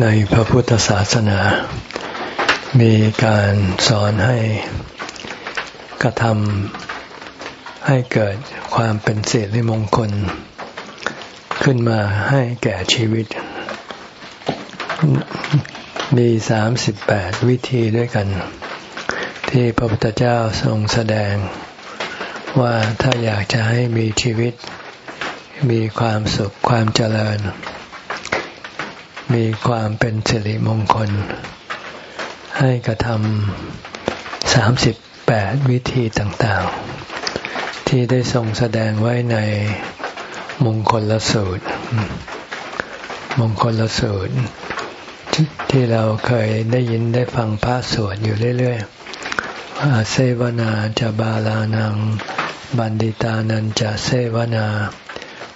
ในพระพุทธศาสนา มีการสอนให้กระทำให้เกิดความเป็นเสริมงคล ขึ้นมาให้แก่ชีวิต มีสามสิบแปดวิธีด้วยกัน ที่พระพุทธเจ้าทรงแสดง ว่าถ้าอยากจะให้มีชีวิต มีความสุขความเจริญ มีความเป็นสิริมงคล ให้กระทำสามสิบแปดวิธีต่างๆ ที่ได้ทรงแสดงไว้ในมงคลละสูตร มงคลละสูตร ที่เราเคยได้ยินได้ฟังพระสวดอยู่เรื่อยๆอาเซวนาจะบาลานัง บันดิตานันจะเซวนา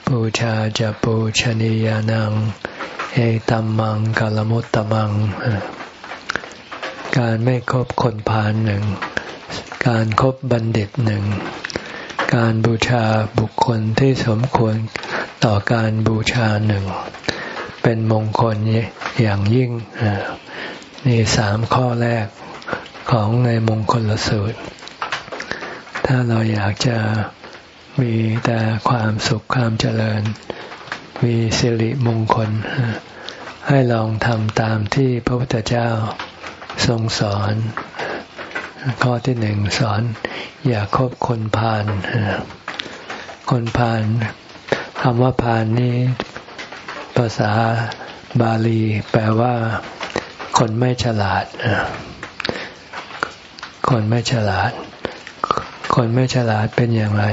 ปูชาจะปูชนียานัง เอตัมมังกาลมุตตมัง การไม่คบคนพาลหนึ่ง การครบบัณฑิตหนึ่ง การบูชาบุคคลที่สมควรต่อการบูชาหนึ่ง เป็นมงคลอย่างยิ่งนี่สามข้อแรกของในมงคลละสูตร ถ้าเราอยากจะมีแต่ความสุขความเจริญ มีสิริมงคล ให้ลองทำตามที่พระพุทธเจ้าทรงสอน ข้อที่หนึ่งสอน อย่าคบคนพาลคนพาลคำว่าพาลนี้ ภาษาบาลี แปลว่า คนไม่ฉลาด คนไม่ฉลาด คนไม่ฉลาดเป็นอย่างไร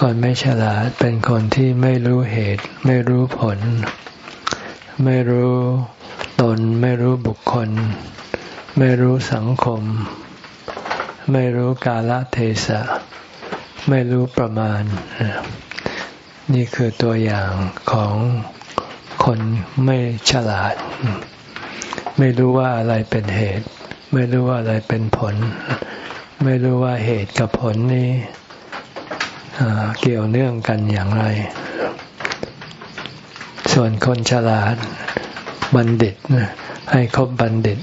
คนไม่ฉลาดเป็นคนที่ไม่รู้เหตุ ไม่รู้ผล ไม่รู้ตน ไม่รู้บุคคล ไม่รู้สังคม ไม่รู้กาลเทศะ ไม่รู้ประมาณ นี่คือตัวอย่างของคนไม่ฉลาด ไม่รู้ว่าอะไรเป็นเหตุ ไม่รู้ว่าอะไรเป็นผล ไม่รู้ว่าเหตุกับผลนี้ เกี่ยวเนื่องกันอย่างไร ส่วนคนฉลาดบัณฑิตให้คบบัณฑิต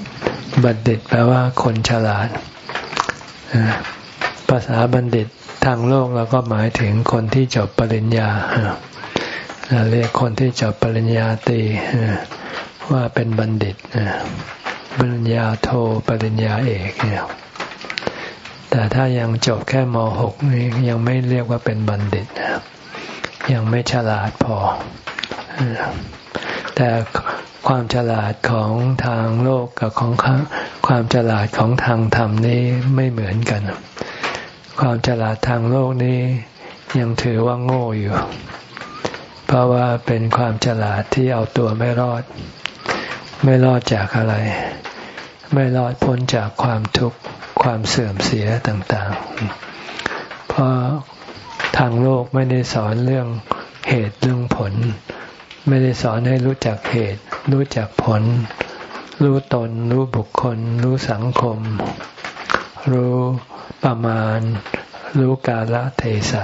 บัณฑิตแปลว่าคนฉลาด ภาษาบัณฑิตทางโลกเราก็หมายถึงคนที่จบปริญญาเรียกคนที่จบปริญญาตรีว่าเป็นบัณฑิตปริญญาโทปริญญาเอกเนี่ย แต่ถ้ายังจบแค่ม .6 นี่ยังไม่เรียกว่าเป็นบัณฑิต ยังไม่ฉลาดพอ แต่ความฉลาดของทางโลกกับของความฉลาดของทางธรรมนี้ไม่เหมือนกัน ความฉลาดทางโลกนี้ยังถือว่าโง่อยู่ เพราะว่าเป็นความฉลาดที่เอาตัวไม่รอด ไม่รอดจากอะไร ไม่รอดพ้นจากความทุกข์ความเสื่อมเสียต่างๆ เพราะทางโลกไม่ได้สอนเรื่องเหตุเรื่องผล ไม่ได้สอนให้รู้จักเหตุ รู้จักผล รู้ตน รู้บุคคล รู้สังคม รู้ประมาณ รู้กาลเทศะ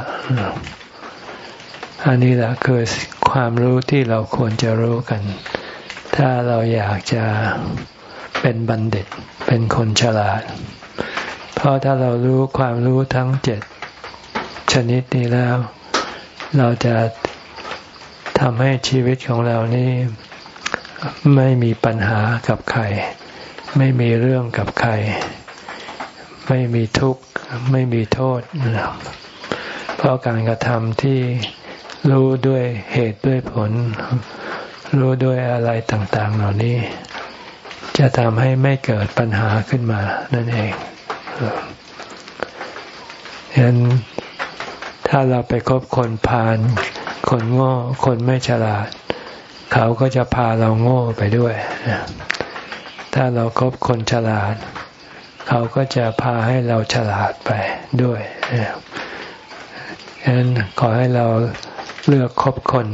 อันนี้แหละคือความรู้ที่เราควรจะรู้กัน ถ้าเราอยากจะ เป็นบัณฑิต เป็นคนฉลาด เพราะถ้าเรารู้ความรู้ทั้งเจ็ดชนิดนี้แล้ว เราจะทำให้ชีวิตของเรานี้ไม่มีปัญหากับใคร ไม่มีเรื่องกับใคร ไม่มีทุกข์ ไม่มีโทษ เพราะการกระทำที่รู้ด้วยเหตุด้วยผล รู้ด้วยอะไรต่าง ๆ เหล่านี้ จะทำให้ไม่เกิดปัญหาขึ้นมา นั่นเองฉะนั้นถ้าเราไปคบคนพาลคนโง่ คนไม่ฉลาด เขาก็จะพาเราโง่ไปด้วย ถ้าเราครบคนฉลาด เขาก็จะพาให้เราฉลาดไปด้วยฉะนั้นขอให้เราเลือกคบคน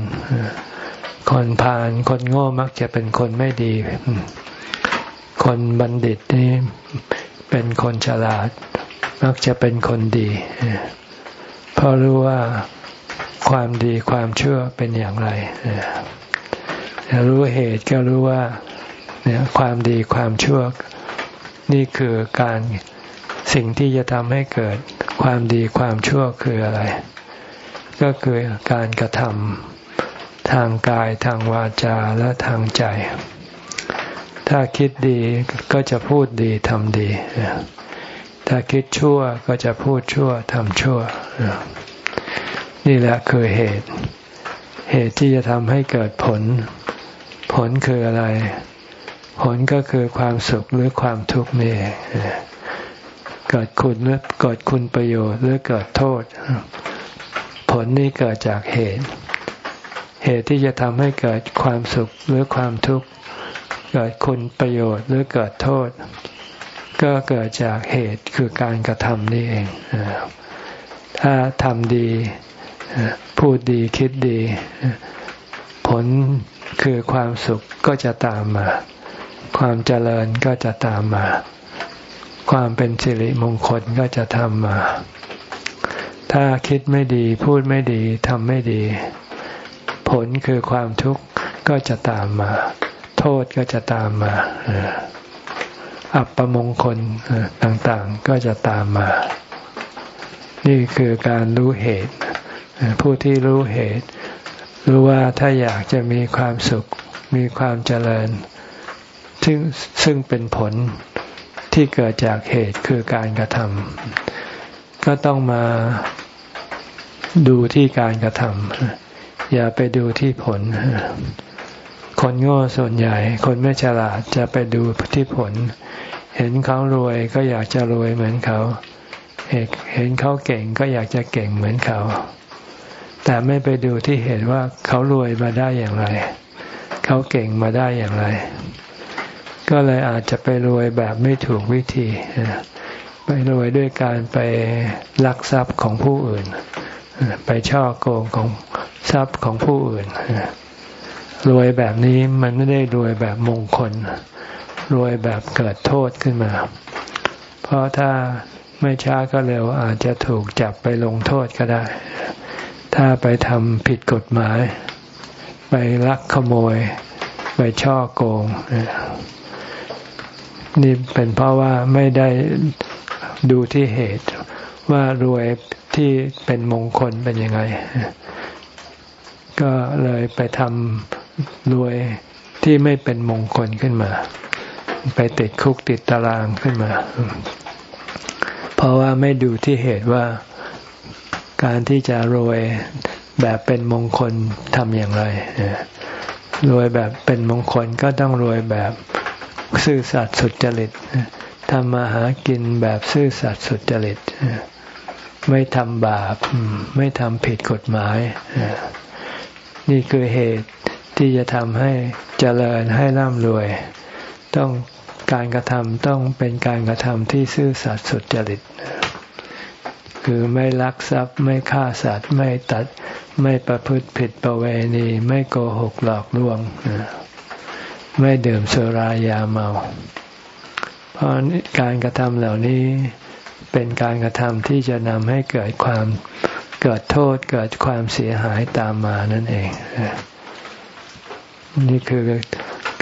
คนพาลคนโง่มักจะเป็นคนไม่ดี คนบัณฑิตนี่เป็นคนฉลาด มักจะเป็นคนดี เพราะรู้ว่าความดีความเชื่อเป็นอย่างไรรู้เหตุก็รู้ว่าเนี่ยความดีความชั่วนี่คือการสิ่งที่จะทำให้เกิดความดีความชั่วคืออะไร ก็คือการกระทำทางกายทางวาจาและทางใจ ถ้าคิดดีก็จะพูดดีทำดี ถ้าคิดชั่วก็จะพูดชั่วทำชั่ว นี่แหละคือเหตุ เหตุที่จะทำให้เกิดผล ผลคืออะไร ผลก็คือความสุขหรือความทุกข์นี่เกิดคุณหรือเกิดคุณประโยชน์หรือเกิดโทษ ผลนี้เกิดจากเหตุ เหตุที่จะทำให้เกิดความสุขหรือความทุกข์ เกิดคุณประโยชน์หรือเกิดโทษ ก็เกิดจากเหตุคือการกระทำนี่เอง ถ้าทำดี พูดดีคิดดี ผลคือความสุขก็จะตามมา ความเจริญก็จะตามมา ความเป็นสิริมงคลก็จะทำมา ถ้าคิดไม่ดีพูดไม่ดีทำไม่ดี ผลคือความทุกข์ก็จะตามมา โทษก็จะตามมาอับปมงคลต่างๆก็จะตามมา นี่คือการรู้เหตุ ผู้ที่รู้เหตุ รู้ว่าถ้าอยากจะมีความสุข มีความเจริญ ซึ่งซึ่งเป็นผลที่เกิดจากเหตุคือการกระทำก็ต้องมาดูที่การกระทำอย่าไปดูที่ผล คนโง่ส่วนใหญ่ คนไม่ฉลาดจะไปดูที่ผล เห็นเขารวยก็อยากจะรวยเหมือนเขา เห็นเขาเก่งก็อยากจะเก่งเหมือนเขา แต่ไม่ไปดูที่เห็นว่าเขารวยมาได้อย่างไร เขาเก่งมาได้อย่างไร ก็เลยอาจจะไปรวยแบบไม่ถูกวิธีไปรวยด้วยการไปลักทรัพย์ของผู้อื่น ไปช่อโกงของทรัพย์ของผู้อื่น รวยแบบนี้มันไม่ได้รวยแบบมงคล รวยแบบเกิดโทษขึ้นมา เพราะถ้าไม่ช้าก็เร็วอาจจะถูกจับไปลงโทษก็ได้ ถ้าไปทำผิดกฎหมาย ไปลักขโมย ไปช่อโกง นี่เป็นเพราะว่าไม่ได้ดูที่เหตุว่ารวยที่เป็นมงคลเป็นยังไง ก็เลยไปทำ รวยที่ไม่เป็นมงคลขึ้นมา ไปติดคุกติดตารางขึ้นมา เพราะว่าไม่ดูที่เหตุว่าการที่จะรวยแบบเป็นมงคลทำอย่างไรรวยแบบเป็นมงคลก็ต้องรวยแบบซื่อสัตย์สุจริตทำมาหากินแบบซื่อสัตย์สุจริตไม่ทำบาป ไม่ทำผิดกฎหมาย นี่คือเหตุ ที่จะทำให้เจริญให้ร่ำรวย ต้องการกระทำต้องเป็นการกระทำที่ซื่อสัตย์สุจริต คือไม่ลักทรัพย์ไม่ฆ่าสัตว์ไม่ตัดไม่ประพฤติผิดประเวณี ไม่โกหกหลอกลวง ไม่ดื่มสุรายาเมา เพราะการกระทำเหล่านี้เป็นการกระทำที่จะนำให้เกิดความเกิดโทษเกิดความเสียหายตามมานั่นเอง นี่คือ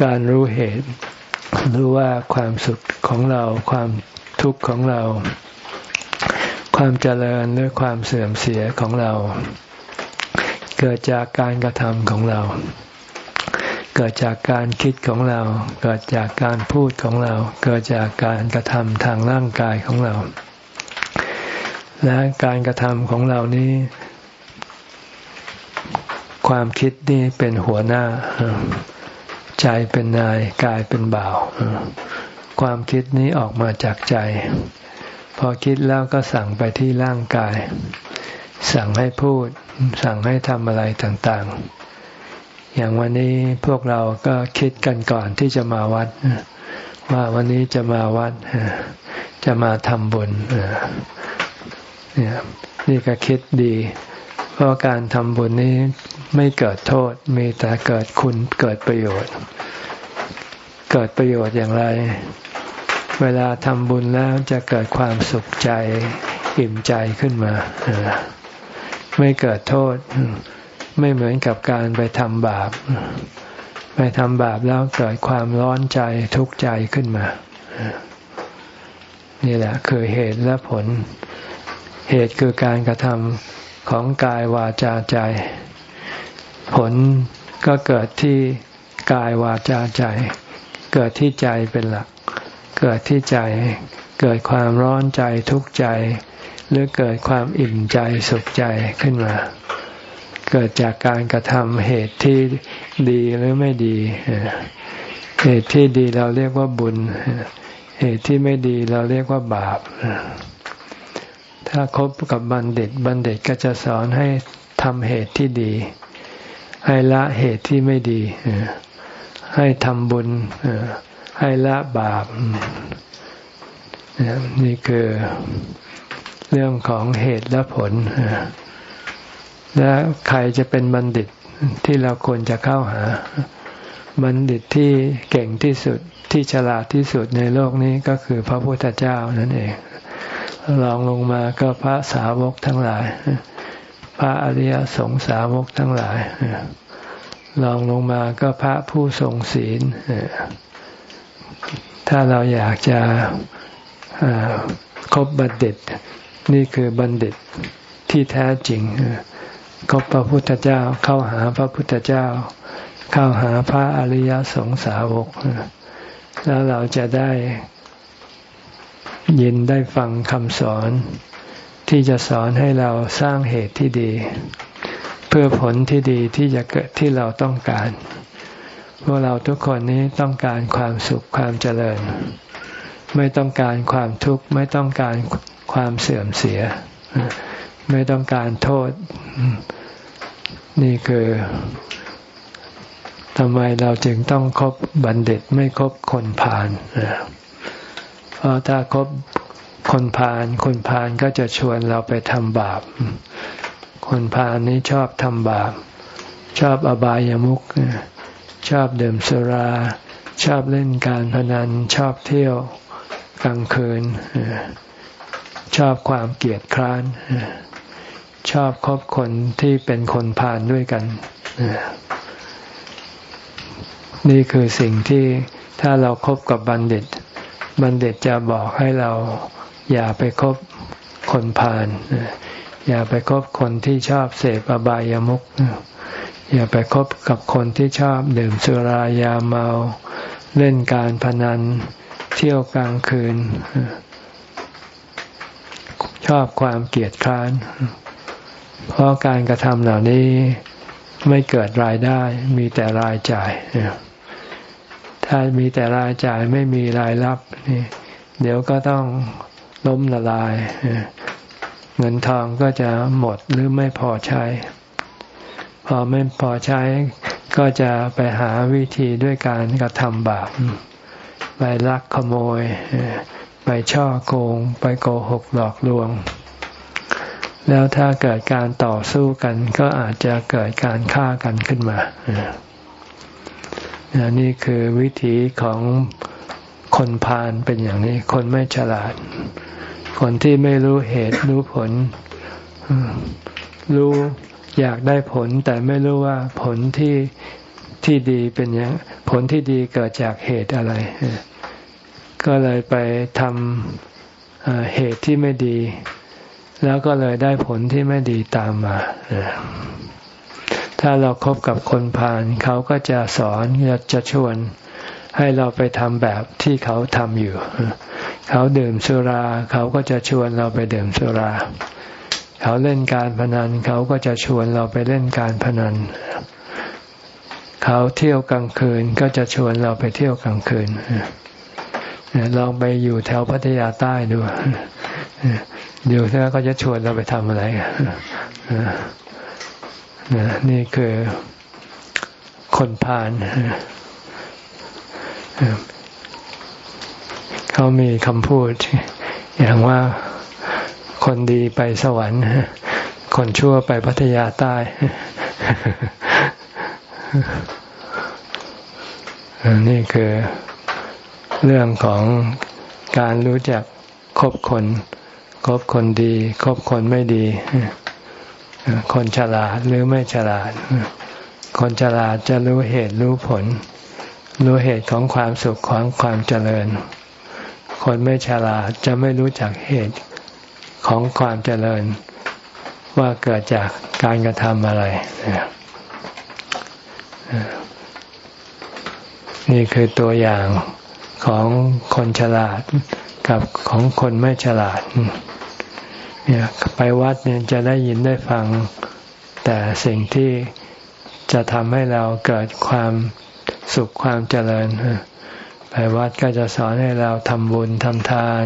การรู้เหตุ รู้ว่าความสุขของเรา ความทุกข์ของเรา ความเจริญหรือความเสื่อมเสียของเรา เกิดจากการกระทำของเรา เกิดจากการคิดของเรา เกิดจากการพูดของเรา เกิดจากการกระทำทางร่างกายของเรา และการกระทำของเรานี้ ความคิดนี่เป็นหัวหน้า ใจเป็นนายกายเป็นบ่าว ความคิดนี้ออกมาจากใจ พอคิดแล้วก็สั่งไปที่ร่างกาย สั่งให้พูด สั่งให้ทำอะไรต่างๆ อย่างวันนี้พวกเราก็คิดกันก่อนที่จะมาวัด ว่าวันนี้จะมาวัด จะมาทำบุญเนี่ยนี่ก็คิดดี ราะการทำบุญนี้ไม่เกิดโทษ มีแต่เกิดคุณเกิดประโยชน์ เกิดประโยชน์อย่างไร เวลาทำบุญแล้วจะเกิดความสุขใจอิ่มใจขึ้นมา ไม่เกิดโทษ ไม่เหมือนกับการไปทำบาป ไปทำบาปแล้วเกิดความร้อนใจทุกข์ใจขึ้นมา นี่แหละคือเหตุและผล เหตุคือการกระทำ ของกายวาจาใจ ผลก็เกิดที่กายวาจาใจ เกิดที่ใจเป็นหลัก เกิดที่ใจ เกิดความร้อนใจทุกข์ใจ หรือเกิดความอิ่มใจสุขใจขึ้นมา เกิดจากการกระทำเหตุที่ดีหรือไม่ดี เหตุที่ดีเราเรียกว่าบุญ เหตุที่ไม่ดีเราเรียกว่าบาป ถ้าคบกับบัณฑิต บัณฑิตก็จะสอนให้ทำเหตุที่ดี ให้ละเหตุที่ไม่ดี ให้ทำบุญ ให้ละบาป นี่คือเรื่องของเหตุและผล และใครจะเป็นบัณฑิตที่เราควรจะเข้าหา บัณฑิตที่เก่งที่สุดที่ฉลาดที่สุดในโลกนี้ก็คือพระพุทธเจ้านั่นเอง ลองลงมาก็พระสาวกทั้งหลาย พระอริยสงสาวกทั้งหลายลองลงมาก็พระผู้ทรงศีลถ้าเราอยากจะคบบัณฑิต นี่คือบัณฑิตที่แท้จริงคบพระพุทธเจ้าเข้าหาพระพุทธเจ้า เข้าหาพระอริยสงสาวกแล้วเราจะได้ ยินได้ฟังคำสอน ที่จะสอนให้เราสร้างเหตุที่ดี เพื่อผลที่ดีที่จะเกิดที่เราต้องการ พวกเราทุกคนนี้ต้องการความสุขความเจริญ ไม่ต้องการความทุกข์ไม่ต้องการความเสื่อมเสีย ไม่ต้องการโทษ นี่คือทำไมเราจึงต้องคบบัณฑิตไม่คบคนพาล เพราะถ้าคบคนพาลคนพาลก็จะชวนเราไปทำบาป คนพาลนี้ชอบทำบาป ชอบอบายามุขชอบดื่มสุรา ชอบเล่นการพนัน ชอบเที่ยวกลางคืน ชอบความเกลียดคร้าน ชอบคบคนที่เป็นคนพาลด้วยกัน นี่คือสิ่งที่ถ้าเราครบกับบัณฑิต บัณฑิตจะบอกให้เราอย่าไปคบคนพาลอย่าไปคบคนที่ชอบเสพอบายามุขอย่าไปคบกับคนที่ชอบดื่มสุรายาเมา เล่นการพนัน เที่ยวกลางคืน ชอบความเกลียดคร้าน เพราะการกระทำเหล่านี้ไม่เกิดรายได้มีแต่รายจ่ายถ้า มีแต่รายจ่ายไม่มีรายรับนี่เดี๋ยวก็ต้องล้มละลาย เงินทองก็จะหมดหรือไม่พอใช้ พอไม่พอใช้ก็จะไปหาวิธีด้วยการกระทำบาปไปลักขโมย ไปช่อโกง ไปโกหกหลอกลวง แล้วถ้าเกิดการต่อสู้กันก็อาจจะเกิดการฆ่ากันขึ้นมา นี่คือวิธีของคนพาลเป็นอย่างนี้ คนไม่ฉลาด คนที่ไม่รู้เหตุรู้ผล รู้อยากได้ผลแต่ไม่รู้ว่าผลที่ที่ดีเป็นอย่างผลที่ดีเกิดจากเหตุอะไร ก็เลยไปทำเหตุที่ไม่ดี แล้วก็เลยได้ผลที่ไม่ดีตามมา ถ้าเราครบกับคนพาลเขาก็จะสอนจะชวนให้เราไปทำแบบที่เขาทำอยู่ เขาดื่มสุรา เขาก็จะชวนเราไปดื่มสุรา เขาเล่นการพนัน เขาก็จะชวนเราไปเล่นการพนัน เขาเที่ยวกลางคืนก็จะชวนเราไปเที่ยวกลางคืนลองไปอยู่แถวพัทยาใต้ดูเดี๋ยวท่าก็จะชวนเราไปทำอะไร นี่คือคนพาลเขามีคำพูด อย่างว่าคนดีไปสวรรค์ คนชั่วไปพัทยาใต้ นี่คือเรื่องของการรู้จักคบคน คบคนดี คบคนไม่ดี คนฉลาดหรือไม่ฉลาด คนฉลาดจะรู้เหตุรู้ผล รู้เหตุของความสุขของความเจริญ คนไม่ฉลาดจะไม่รู้จักเหตุของความเจริญ ว่าเกิดจากการกระทำอะไร นี่คือตัวอย่างของคนฉลาดกับของคนไม่ฉลาด เนี่ยไปวัดเนี่ยจะได้ยินได้ฟัง แต่สิ่งที่จะทำให้เราเกิดความสุขความเจริญไปวัดก็จะสอนให้เราทำบุญทำทาน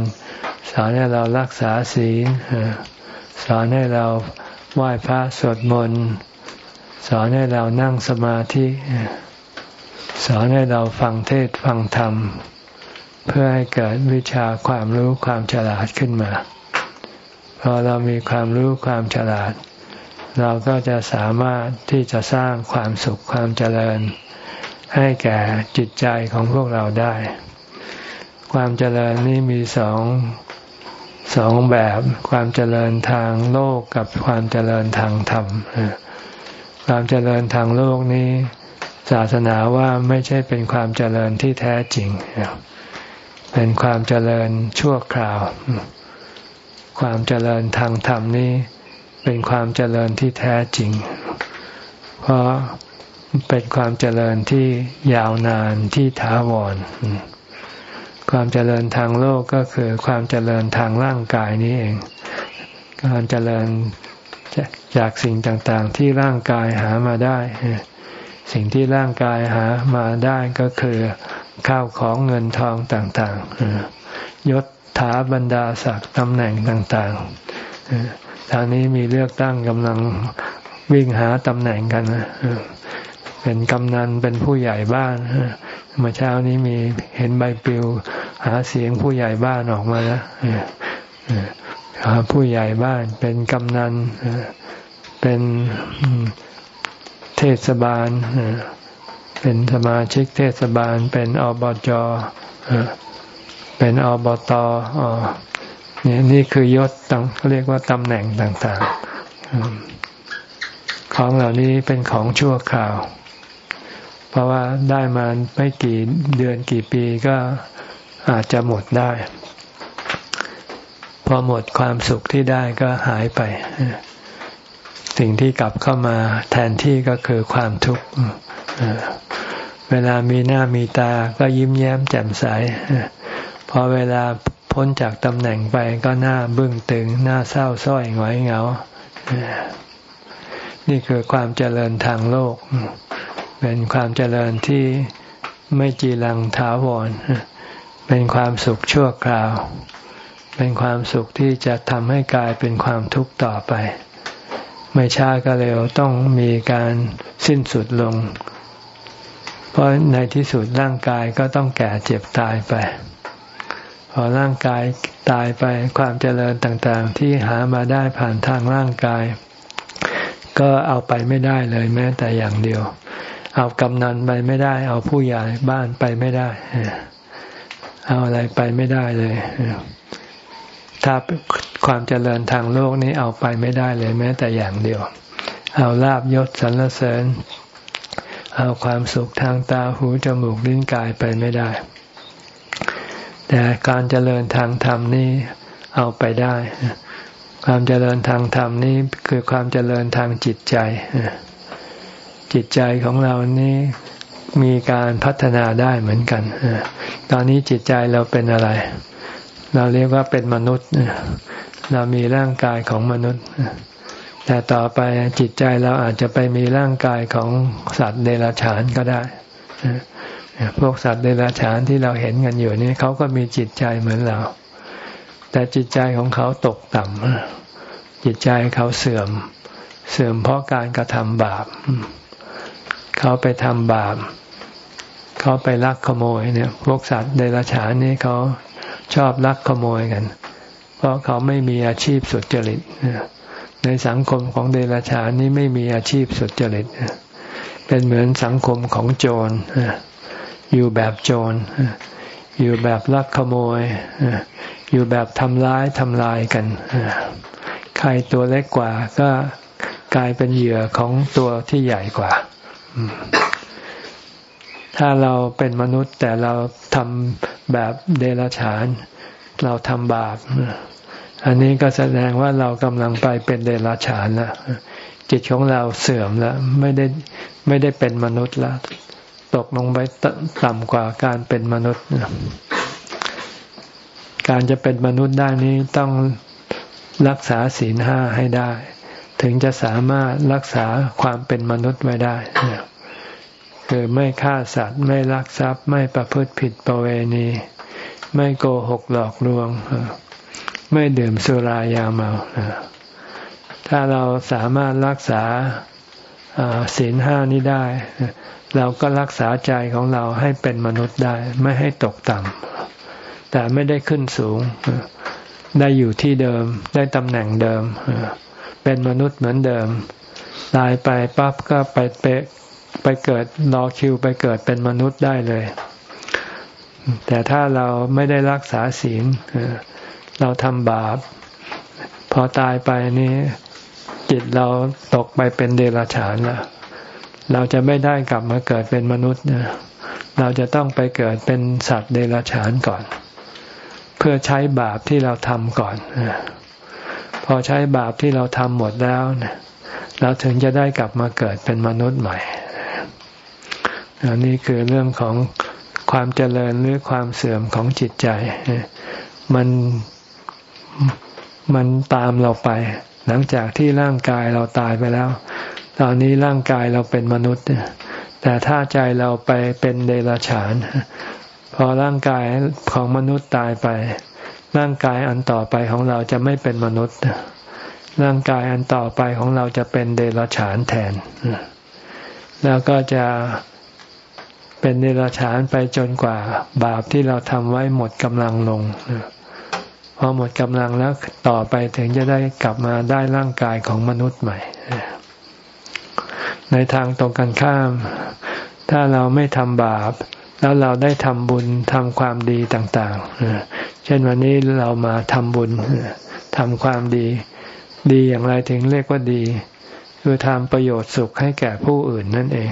สอนให้เรารักษาศีลสอนให้เราไหว้พระสวดมนต์สอนให้เรานั่งสมาธิสอนให้เราฟังเทศฟังธรรม เพื่อให้เกิดวิชาความรู้ความฉลาดขึ้นมา พอเรามีความรู้ความฉลาด เราก็จะสามารถที่จะสร้างความสุขความเจริญ ให้แก่จิตใจของพวกเราได้ ความเจริญนี้มีสองสองแบบความเจริญทางโลกกับความเจริญทางธรรมความเจริญทางโลกนี้ ศาสนาว่าไม่ใช่เป็นความเจริญที่แท้จริง เป็นความเจริญชั่วคราว ความเจริญทางธรรมนี้เป็นความเจริญที่แท้จริง เพราะเป็นความเจริญที่ยาวนานที่ถาวร ความเจริญทางโลกก็คือความเจริญทางร่างกายนี้เอง การเจริญจากสิ่งต่างๆ ที่ร่างกายหามาได้ สิ่งที่ร่างกายหามาได้ก็คือข้าวของเงินทองต่างๆยศ ถาบรรดาศักดิ์ตำแหน่งต่างๆตอนนี้มีเลือกตั้งกำลังวิ่งหาตำแหน่งกันเป็นกำนันเป็นผู้ใหญ่บ้านเมื่อเช้านี้มีเห็นใบปลิว หาเสียงผู้ใหญ่บ้านออกมาแล้วผู้ใหญ่บ้าน เป็นกำนันเป็นเทศบาลเป็นสมาชิกเทศบาล เป็นอบจ เป็นอบตนี่นี่คือยศต่างเรียกว่าตำแหน่งต่างๆ ของเหล่านี้เป็นของชั่วคราว เพราะว่าได้มาไม่กี่เดือนกี่ปีก็อาจจะหมดได้ พอหมดความสุขที่ได้ก็หายไป สิ่งที่กลับเข้ามาแทนที่ก็คือความทุกข์เวลามีหน้ามีตาก็ยิ้มแย้มแจ่มใส อเวลาพ้นจากตำแหน่งไปก็หน้าบึ้งตึง หน้าเศร้าส้อยหงอยเหงา นี่คือความเจริญทางโลก เป็นความเจริญที่ไม่จีรังถาวร เป็นความสุขชั่วคราว เป็นความสุขที่จะทำให้กลายเป็นความทุกข์ต่อไป ไม่ช้าก็เร็วต้องมีการสิ้นสุดลง เพราะในที่สุดร่างกายก็ต้องแก่เจ็บตายไป พอร่างกายตายไปความเจริญต่างๆ ที่หามาได้ผ่านทางร่างกาย ก็เอาไปไม่ได้เลยแม้แต่อย่างเดียว เอากำนันไปไม่ได้ เอาผู้ใหญ่บ้านไปไม่ได้ เอาอะไรไปไม่ได้เลย ถ้าความเจริญทางโลกนี้เอาไปไม่ได้เลยแม้แต่อย่างเดียว เอาลาบยศสรรเสริญ เอาความสุขทางตาหูจมูกลิ้นกายไปไม่ได้ แต่การเจริญทางธรรมนี้เอาไปได้ ความเจริญทางธรรมนี้คือความเจริญทางจิตใจ จิตใจของเรานี้มีการพัฒนาได้เหมือนกัน ตอนนี้จิตใจเราเป็นอะไร เราเรียกว่าเป็นมนุษย์ เรามีร่างกายของมนุษย์ แต่ต่อไปจิตใจเราอาจจะไปมีร่างกายของสัตว์เดรัจฉานก็ได้ พวกสัตว์เดรัจฉานที่เราเห็นกันอยู่นี่เขาก็มีจิตใจเหมือนเรา แต่จิตใจของเขาตกต่ำจิตใจเขาเสื่อม เสื่อมเพราะการกระทำบาป เขาไปทำบาป เขาไปลักขโมยเนี่ย พวกสัตว์เดรัจฉานนี่เขาชอบลักขโมยกัน เพราะเขาไม่มีอาชีพสุจริตในสังคมของเดรัจฉานนี้ไม่มีอาชีพสุจริตเป็นเหมือนสังคมของโจร อยู่แบบโจร อยู่แบบลักขโมย อยู่แบบทำร้ายทำลายกัน ใครตัวเล็กกว่าก็กลายเป็นเหยื่อของตัวที่ใหญ่กว่า ถ้าเราเป็นมนุษย์แต่เราทำแบบเดรัจฉาน เราทำบาป อันนี้ก็แสดงว่าเรากำลังไปเป็นเดรัจฉานแล้วจิตของเราเสื่อมแล้วไม่ได้ไม่ได้เป็นมนุษย์แล้ว ตกลงไปต่ำกว่าการเป็นมนุษย์ การจะเป็นมนุษย์ได้นี้ต้องรักษาศีลห้าให้ได้ ถึงจะสามารถรักษาความเป็นมนุษย์ไว้ได้คือไม่ฆ่าสัตว์ ไม่ลักทรัพย์ ไม่ประพฤติผิดประเวณี ไม่โกหกหลอกลวง ไม่ดื่มสุรายาเมาถ้าเราสามารถรักษาศีลห้านี้ได้ เราก็รักษาใจของเราให้เป็นมนุษย์ได้ ไม่ให้ตกต่ำแต่ไม่ได้ขึ้นสูง ได้อยู่ที่เดิม ได้ตำแหน่งเดิม เป็นมนุษย์เหมือนเดิม ตายไปปั๊บก็ไปเปไปเกิดรอคิวไปเกิดเป็นมนุษย์ได้เลย แต่ถ้าเราไม่ได้รักษาศีลเราทำบาป พอตายไปนี่จิตเราตกไปเป็นเดรัจฉานแล้ว เราจะไม่ได้กลับมาเกิดเป็นมนุษย์นะเราจะต้องไปเกิดเป็นสัตว์เดรัจฉานก่อน เพื่อใช้บาปที่เราทำก่อน พอใช้บาปที่เราทำหมดแล้วเราถึงจะได้กลับมาเกิดเป็นมนุษย์ใหม่อันนี้คือเรื่องของความเจริญหรือความเสื่อมของจิตใจ มันมันตามเราไป หลังจากที่ร่างกายเราตายไปแล้ว ตอนนี้ร่างกายเราเป็นมนุษย์ แต่ถ้าใจเราไปเป็นเดรัจฉาน พอร่างกายของมนุษย์ตายไป ร่างกายอันต่อไปของเราจะไม่เป็นมนุษย์ ร่างกายอันต่อไปของเราจะเป็นเดรัจฉานแทน แล้วก็จะเป็นเดรัจฉานไปจนกว่าบาปที่เราทำไว้หมดกำลังลงพอหมดกำลังแล้วต่อไปถึงจะได้กลับมาได้ร่างกายของมนุษย์ใหม่ ในทางตรงกันข้าม ถ้าเราไม่ทำบาป แล้วเราได้ทำบุญทำความดีต่างๆ เช่นวันนี้เรามาทำบุญทำความดี ดีอย่างไรถึงเรียกว่าดี คือทำประโยชน์สุขให้แก่ผู้อื่นนั่นเอง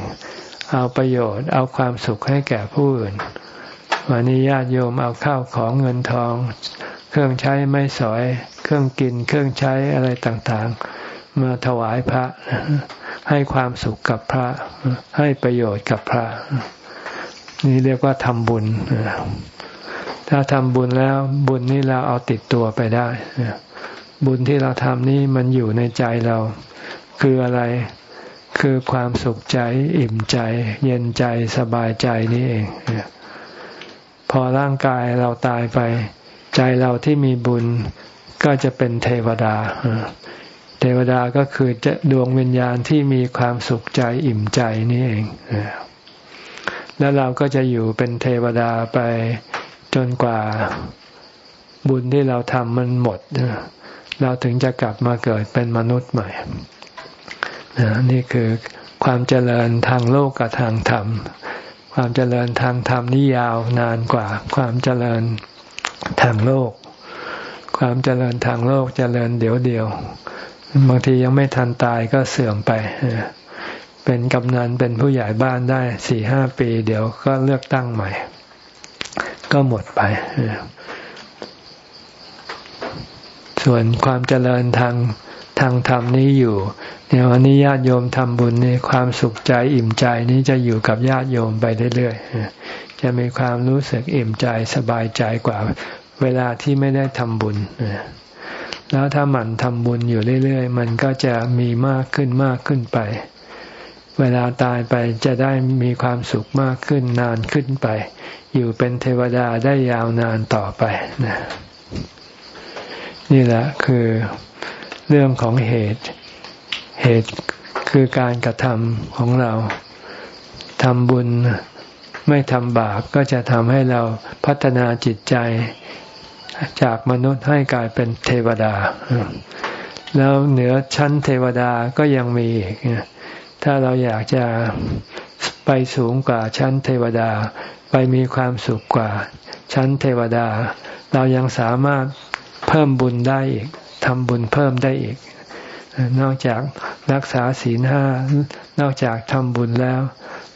เอาประโยชน์เอาความสุขให้แก่ผู้อื่น วันนี้ญาติโยมเอาข้าวของเงินทอง เครื่องใช้ไม่สอย เครื่องกิน เครื่องใช้อะไรต่างๆ มาถวายพระ ให้ความสุขกับพระ ให้ประโยชน์กับพระ นี่เรียกว่าทำบุญ ถ้าทำบุญแล้วบุญนี้เราเอาติดตัวไปได้ บุญที่เราทำนี้มันอยู่ในใจเรา คืออะไร คือความสุขใจ อิ่มใจ เย็นใจสบายใจนี่เอง พอร่างกายเราตายไป ใจเราที่มีบุญก็จะเป็นเทวดา เทวดาก็คือจะดวงวิญญาณที่มีความสุขใจอิ่มใจนี่เอง แล้วเราก็จะอยู่เป็นเทวดาไปจนกว่าบุญที่เราทำมันหมด เราถึงจะกลับมาเกิดเป็นมนุษย์ใหม่ นี่คือความเจริญทางโลกกับทางธรรม ความเจริญทางธรรมนี่ยาวนานกว่า ความเจริญทางโลก ความเจริญทางโลกเจริญเดี๋ยวเดียว บางทียังไม่ทันตายก็เสื่อมไป เป็นกำนันเป็นผู้ใหญ่บ้านได้สี่ห้าปี เดี๋ยวก็เลือกตั้งใหม่ ก็หมดไป ส่วนความเจริญทางทางธรรมนี้อยู่เนี่ยวันนี้ญาติโยมทำบุญนี่ความสุขใจอิ่มใจนี้จะอยู่กับญาติโยมไปเรื่อยๆจะมีความรู้สึกอิ่มใจสบายใจกว่า เวลาที่ไม่ได้ทำบุญ แล้วถ้าหมั่นทำบุญอยู่เรื่อยๆ มันก็จะมีมากขึ้นมากขึ้นไป เวลาตายไปจะได้มีความสุขมากขึ้นนานขึ้นไป อยู่เป็นเทวดาได้ยาวนานต่อไปนะนี่แหละคือเรื่องของเหตุ เหตุคือการกระทำของเราทำบุญไม่ทำบาปก็จะทำให้เราพัฒนาจิตใจ จากมนุษย์ให้กลายเป็นเทวดา แล้วเหนือชั้นเทวดาก็ยังมีอีกถ้าเราอยากจะไปสูงกว่าชั้นเทวดา ไปมีความสุขกว่า ชั้นเทวดา เรายังสามารถเพิ่มบุญได้อีกทำบุญเพิ่มได้อีก นอกจากรักษาศีลห้านอกจากทำบุญแล้ว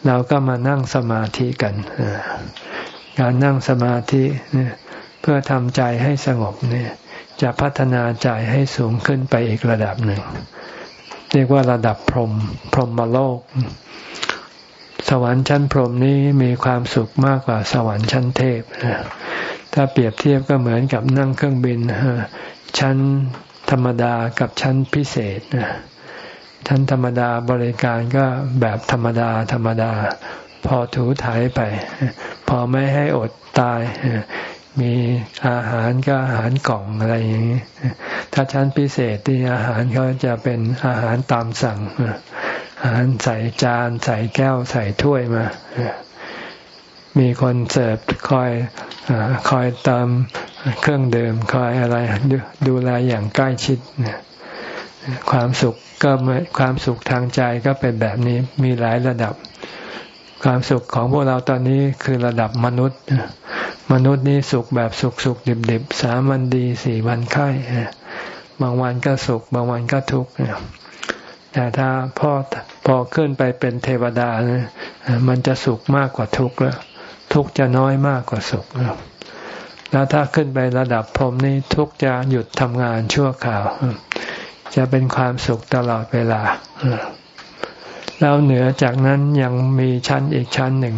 เราก็มานั่งสมาธิกัน การนั่งสมาธิ เพื่อทำใจให้สงบเนี่ยจะพัฒนาใจให้สูงขึ้นไปอีกระดับหนึ่ง เรียกว่าระดับพรหมพรหมโลก สวรรค์ชั้นพรหมนี้มีความสุขมากกว่าสวรรค์ชั้นเทพถ้าเปรียบเทียบก็เหมือนกับนั่งเครื่องบินชั้นธรรมดากับชั้นพิเศษชั้นธรรมดาบริการก็แบบธรรมดา ธรรมดา พอถูถ่ายไป พอไม่ให้อดตาย มีอาหารก็อาหารกล่องอะไรอย่างนี้ ถ้าชั้นพิเศษที่อาหารเขาจะเป็นอาหารตามสั่ง อาหารใส่จาน ใส่แก้ว ใส่ถ้วยมา มีคนเสิร์ฟคอยคอยเติมเครื่องดื่มคอยอะไรดูแลอย่างใกล้ชิด ความสุขก็ความสุขทางใจก็เป็นแบบนี้มีหลายระดับ ความสุขของพวกเราตอนนี้คือระดับมนุษย์ มนุษย์นี่สุขแบบสุขสุขดิบดิบสามวันดีสี่วันไข้บางวันก็สุข บางวันก็ทุกข์แต่ถ้าพอพอขึ้นไปเป็นเทวดานี่ยมันจะสุขมากกว่าทุกข์แล้ว ทุกข์จะน้อยมากกว่าสุขแล้วถ้าขึ้นไประดับพรหมนี่ทุกข์จะหยุดทำงานชั่วคราว จะเป็นความสุขตลอดเวลา แล้วเหนือจากนั้นยังมีชั้นอีกชั้นหนึ่ง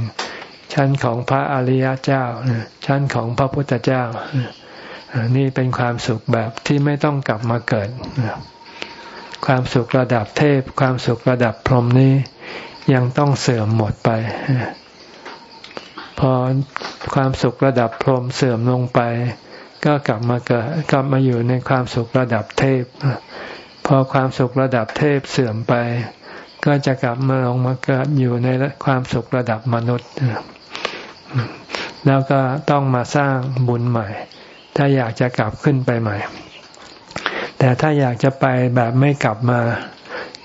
ชั้นของพระอริยเจ้า ชั้นของพระพุทธเจ้า นี่เป็นความสุขแบบที่ไม่ต้องกลับมาเกิด ความสุขระดับเทพ ความสุขระดับพรหมนี้ยังต้องเสื่อมหมดไป พอความสุขระดับพรหมเสื่อมลงไป ก็กลับมาเกิดกลับมาอยู่ในความสุขระดับเทพ พอความสุขระดับเทพเสื่อมไปก็จะกลับมาลงมาเกิดอยู่ในความสุขระดับมนุษย์ แล้วก็ต้องมาสร้างบุญใหม่ ถ้าอยากจะกลับขึ้นไปใหม่ แต่ถ้าอยากจะไปแบบไม่กลับมา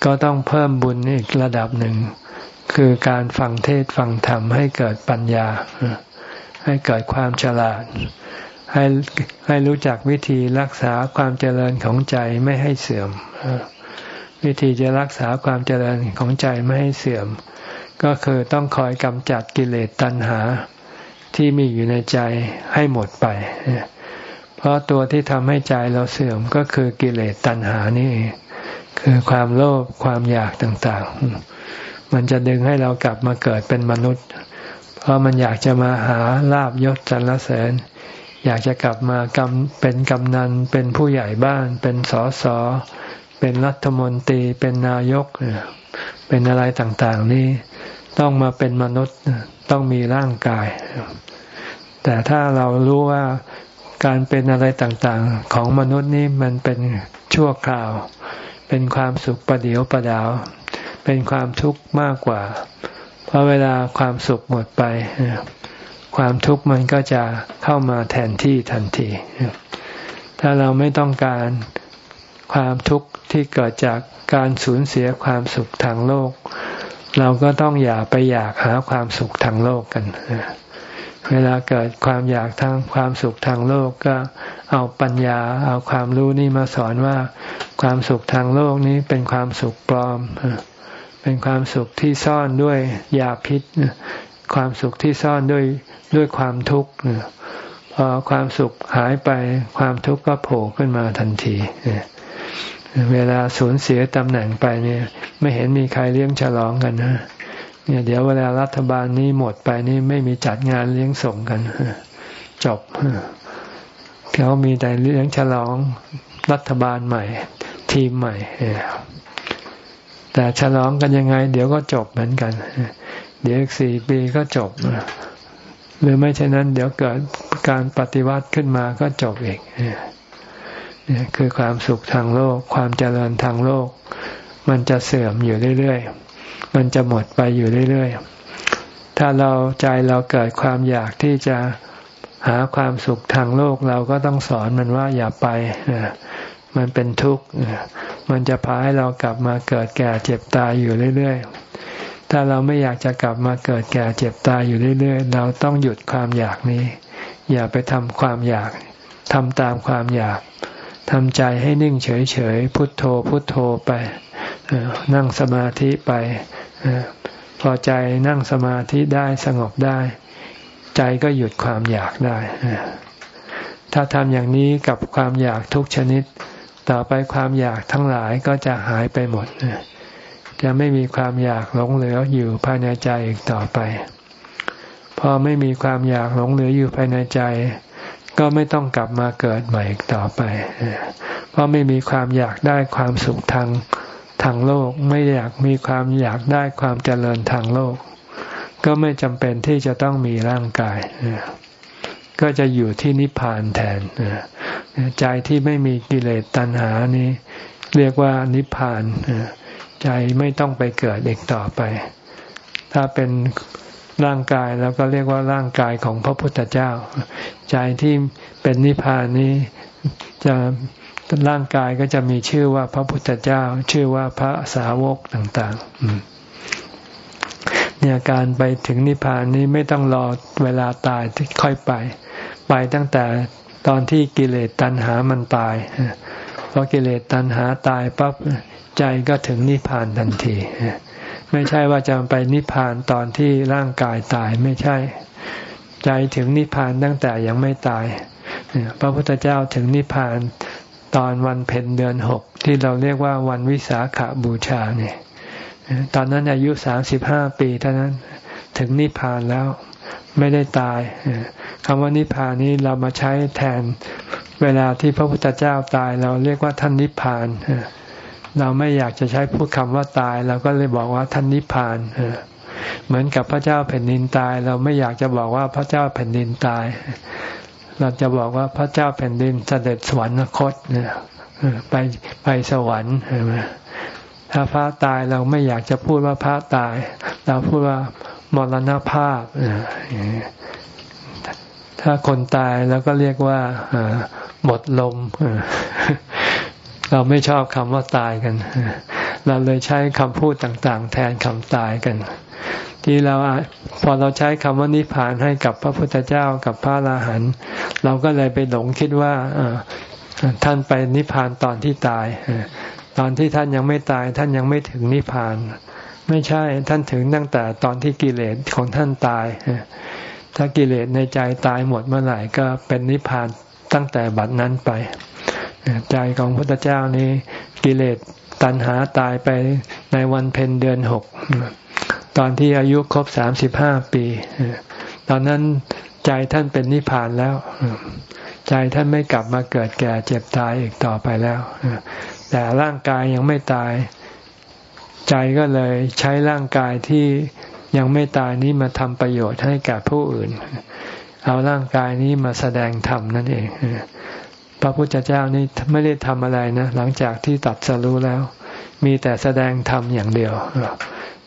ก็ต้องเพิ่มบุญอีกระดับหนึ่ง คือการฟังเทศฟังธรรมให้เกิดปัญญา ให้เกิดความฉลาด ให้ให้รู้จักวิธีรักษาความเจริญของใจไม่ให้เสื่อม วิธีจะรักษาความเจริญของใจไม่ให้เสื่อม ก็คือต้องคอยกำจัดกิเลสตัณหา ที่มีอยู่ในใจให้หมดไป เพราะตัวที่ทำให้ใจเราเสื่อมก็คือกิเลสตัณหานี่ คือความโลภความอยากต่างๆ มันจะดึงให้เรากลับมาเกิดเป็นมนุษย์ เพราะมันอยากจะมาหาลาบยศสรรเสริญ อยากจะกลับมากำเป็นกำนัน เป็นผู้ใหญ่บ้าน เป็นสอสอเป็นรัฐมนตรี เป็นนายก เป็นอะไรต่างๆ นี่ต้องมาเป็นมนุษย์ต้องมีร่างกาย แต่ถ้าเรารู้ว่าการเป็นอะไรต่างๆ ของมนุษย์นี่มันเป็นชั่วคราว เป็นความสุขประเดียวประดาว เป็นความทุกข์มากกว่า เพราะเวลาความสุขหมดไป ความทุกข์มันก็จะเข้ามาแทนที่ทันที ถ้าเราไม่ต้องการความทุกข์ที่เกิดจากการสูญเสียความสุขทางโลก เราก็ต้องอย่าไปอยากหาความสุขทางโลกกันเเวลาเกิดความอยากทางความสุขทางโลกก็เอาปัญญา เอาความรู้นี่มาสอนว่า ความสุขทางโลกนี้เป็นความสุขปลอม เป็นความสุขที่ซ่อนด้วยยาพิษ ความสุขที่ซ่อนด้วยด้วยความทุกข์พอความสุขหายไปความทุกข์ก็โผล่ขึ้นมาทันทีเวลาสูญเสียตำแหน่งไปเนี่ย ไม่เห็นมีใครเลี้ยงฉลองกันนะ เนี่ยเดี๋ยวเวลารัฐบาลนี้หมดไปนี่ไม่มีจัดงานเลี้ยงส่งกันจบเขามีแต่เลี้ยงฉลองรัฐบาลใหม่ ทีมใหม่แต่ฉลองกันยังไง เดี๋ยวก็จบเหมือนกัน เดี๋ยวอีกสี่ปีก็จบหรือไม่เช่นนั้น เดี๋ยวเกิดการปฏิวัติขึ้นมาก็จบอีกเนี่ยคือความสุขทางโลก ความเจริญทางโลก มันจะเสื่อมอยู่เรื่อยๆ มันจะหมดไปอยู่เรื่อยๆ ถ้าเราใจเราเกิดความอยากที่จะหาความสุขทางโลกเราก็ต้องสอนมันว่าอย่าไป มันเป็นทุกข์ มันจะพาให้เรากลับมาเกิดแก่เจ็บตายอยู่เรื่อยๆ ถ้าเราไม่อยากจะกลับมาเกิดแก่เจ็บตายอยู่เรื่อยๆ เราต้องหยุดความอยากนี้ อย่าไปทำความอยากทำตามความอยากทำใจให้นิ่งเฉยๆ พุทโธพุทโธไป นั่งสมาธิไปพอใจนั่งสมาธิได้สงบได้ ใจก็หยุดความอยากได้ ถ้าทำอย่างนี้กับความอยากทุกชนิด ต่อไปความอยากทั้งหลายก็จะหายไปหมด จะไม่มีความอยากหลงเหลืออยู่ภายในใจอีกต่อไป พอไม่มีความอยากหลงเหลืออยู่ภายในใจ ก็ไม่ต้องกลับมาเกิดใหม่อีกต่อไป เพราะไม่มีความอยากได้ความสุขทาง ทางโลก ไม่อยากมีความอยากได้ความเจริญทางโลก ก็ไม่จำเป็นที่จะต้องมีร่างกาย ก็จะอยู่ที่นิพพานแทนใจที่ไม่มีกิเลสตัณหานี้ เรียกว่านิพพานใจไม่ต้องไปเกิดอีกต่อไป ถ้าเป็นร่างกายแล้วก็เรียกว่าร่างกายของพระพุทธเจ้า ใจที่เป็นนิพพานนี้จะ ร่างกายก็จะมีชื่อว่าพระพุทธเจ้า ชื่อว่าพระสาวกต่างๆเนี่ยการไปถึงนิพพานนี้ไม่ต้องรอเวลาตายที่ค่อยไป ไปตั้งแต่ตอนที่กิเลสตัณหามันตายพอกิเลสตัณหาตายปั๊บใจก็ถึงนิพพานทันที ไม่ใช่ว่าจะไปนิพพานตอนที่ร่างกายตายไม่ใช่ ใจถึงนิพพานตั้งแต่ยังไม่ตายพระพุทธเจ้าถึงนิพพาน ตอนวันเพ็ญเดือนหกที่เราเรียกว่าวันวิสาขาบูชาเนี่ยตอนนั้นอายุสามสิบห้าปีเท่านั้นถึงนิพพานแล้วไม่ได้ตายคำว่านิพพานนี้เรามาใช้แทนเวลาที่พระพุทธเจ้าตาย เราเรียกว่าท่านนิพพานเราไม่อยากจะใช้พูดคำว่าตาย เราก็เลยบอกว่าท่านนิพพานเหมือนกับพระเจ้าแผ่นดินตาย เราไม่อยากจะบอกว่าพระเจ้าแผ่นดินตาย เราจะบอกว่าพระเจ้าแผ่นดินเสด็จสวรรคตเนี่ยไปไปสวรรค์ถ้าพระตายเราไม่อยากจะพูดว่าพระตาย เราพูดว่ามรณภาพถ้าคนตายเราก็เรียกว่าหมดลมเราไม่ชอบคำว่าตายกัน เราเลยใช้คำพูดต่าง ๆ แทนคำตายกัน ที่เราพอเราใช้คำว่านิพพานให้กับพระพุทธเจ้ากับพระอรหันต์เราก็เลยไปหลงคิดว่าท่านไปนิพพานตอนที่ตาย ตอนที่ท่านยังไม่ตาย ท่านยังไม่ถึงนิพพาน ไม่ใช่ท่านถึงตั้งแต่ตอนที่กิเลสของท่านตาย ถ้ากิเลสในใจตายหมดเมื่อไหร่ก็เป็นนิพพานตั้งแต่บัดนั้นไป ใจของพระพุทธเจ้านี้กิเลสตัณหาตายไปในวันเพ็ญเดือนหก ตอนที่อายุครบสามสิบห้าปี ตอนนั้นใจท่านเป็นนิพพานแล้ว ใจท่านไม่กลับมาเกิดแก่เจ็บตายอีกต่อไปแล้ว แต่ร่างกายยังไม่ตาย ใจก็เลยใช้ร่างกายที่ยังไม่ตายนี้มาทำประโยชน์ให้แก่ผู้อื่น เอาร่างกายนี้มาแสดงธรรมนั่นเอง พระพุทธเจ้านี่ไม่ได้ทำอะไรนะ หลังจากที่ตัดสรู้แล้ว มีแต่แสดงธรรมอย่างเดียว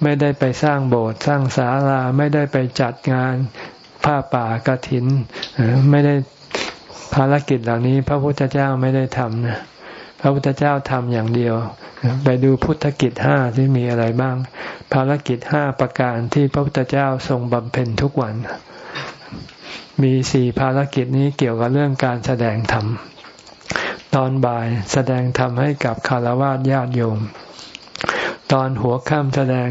ไม่ได้ไปสร้างโบสถ์สร้างศาลาไม่ได้ไปจัดงานผ้าป่ากระถินไม่ได้ภารกิจเหล่านี้ พระพุทธเจ้าไม่ได้ทำนะพระพุทธเจ้าทำอย่างเดียว ไปดูพุทธกิจห้าที่มีอะไรบ้าง ภารกิจห้าประการที่พระพุทธเจ้าทรงบำเพ็ญทุกวัน มีสี่ภารกิจนี้เกี่ยวกับเรื่องการแสดงธรรม ตอนบ่ายแสดงธรรมให้กับคารวะญาติโยม ตอนหัวค่ำแสดง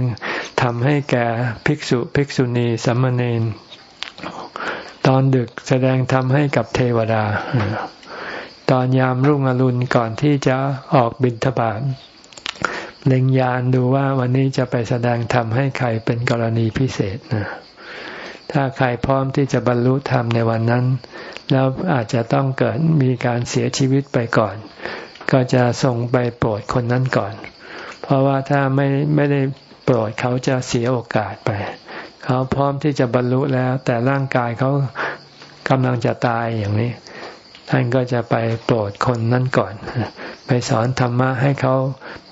ทำให้แก่ภิกษุภิกษุณีสัมมเนนตอนดึกแสดงธรรมให้กับเทวดา ตอนยามรุ่งอรุณก่อนที่จะออกบิณฑบาตเล็งยานดูว่าวันนี้จะไปแสดงธรรมให้ใครเป็นกรณีพิเศษนะ ถ้าใครพร้อมที่จะบรรลุธรรมในวันนั้น แล้วอาจจะต้องเกิดมีการเสียชีวิตไปก่อน ก็จะส่งไปโปรดคนนั้นก่อน เพราะว่าถ้าไม่ไม่ได้โปรดเขาจะเสียโอกาสไป เขาพร้อมที่จะบรรลุแล้ว แต่ร่างกายเขากำลังจะตายอย่างนี้ ท่านก็จะไปโปรดคนนั้นก่อน ไปสอนธรรมะให้เขา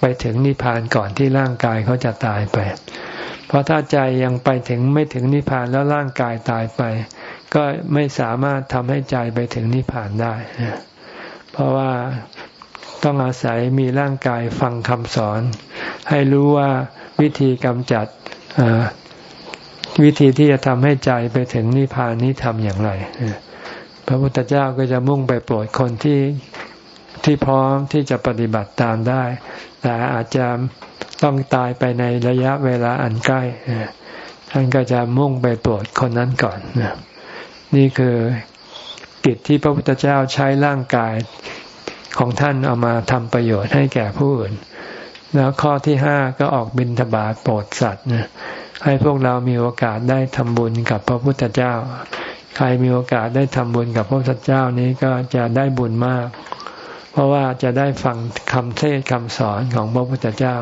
ไปถึงนิพพานก่อนที่ร่างกายเขาจะตายไป เพราะถ้าใจยังไปถึงไม่ถึงนิพพานแล้วร่างกายตายไป ก็ไม่สามารถทำให้ใจไปถึงนิพพานได้ เพราะว่า ต้องอาศัยมีร่างกายฟังคำสอน ให้รู้ว่าวิธีกำจัดวิธีที่จะทำให้ใจไปถึงนิพพานนี้ทำอย่างไร พระพุทธเจ้าก็จะมุ่งไปโปรดคนที่ที่พร้อมที่จะปฏิบัติตามได้ แต่อาจจะต้องตายไปในระยะเวลาอันใกล้ท่านก็จะมุ่งไปโปรดคนนั้นก่อนนี่คือกิจที่พระพุทธเจ้าใช้ร่างกาย ของท่านเอามาทำประโยชน์ให้แก่ผู้อื่น แล้วข้อที่ห้าก็ออกบิณฑบาตโปรดสัตว์นะให้พวกเรามีโอกาสได้ทำบุญกับพระพุทธเจ้า ใครมีโอกาสได้ทำบุญกับพระพุทธเจ้านี้ก็จะได้บุญมาก เพราะว่าจะได้ฟังคำเทศคำสอนของพระพุทธเจ้า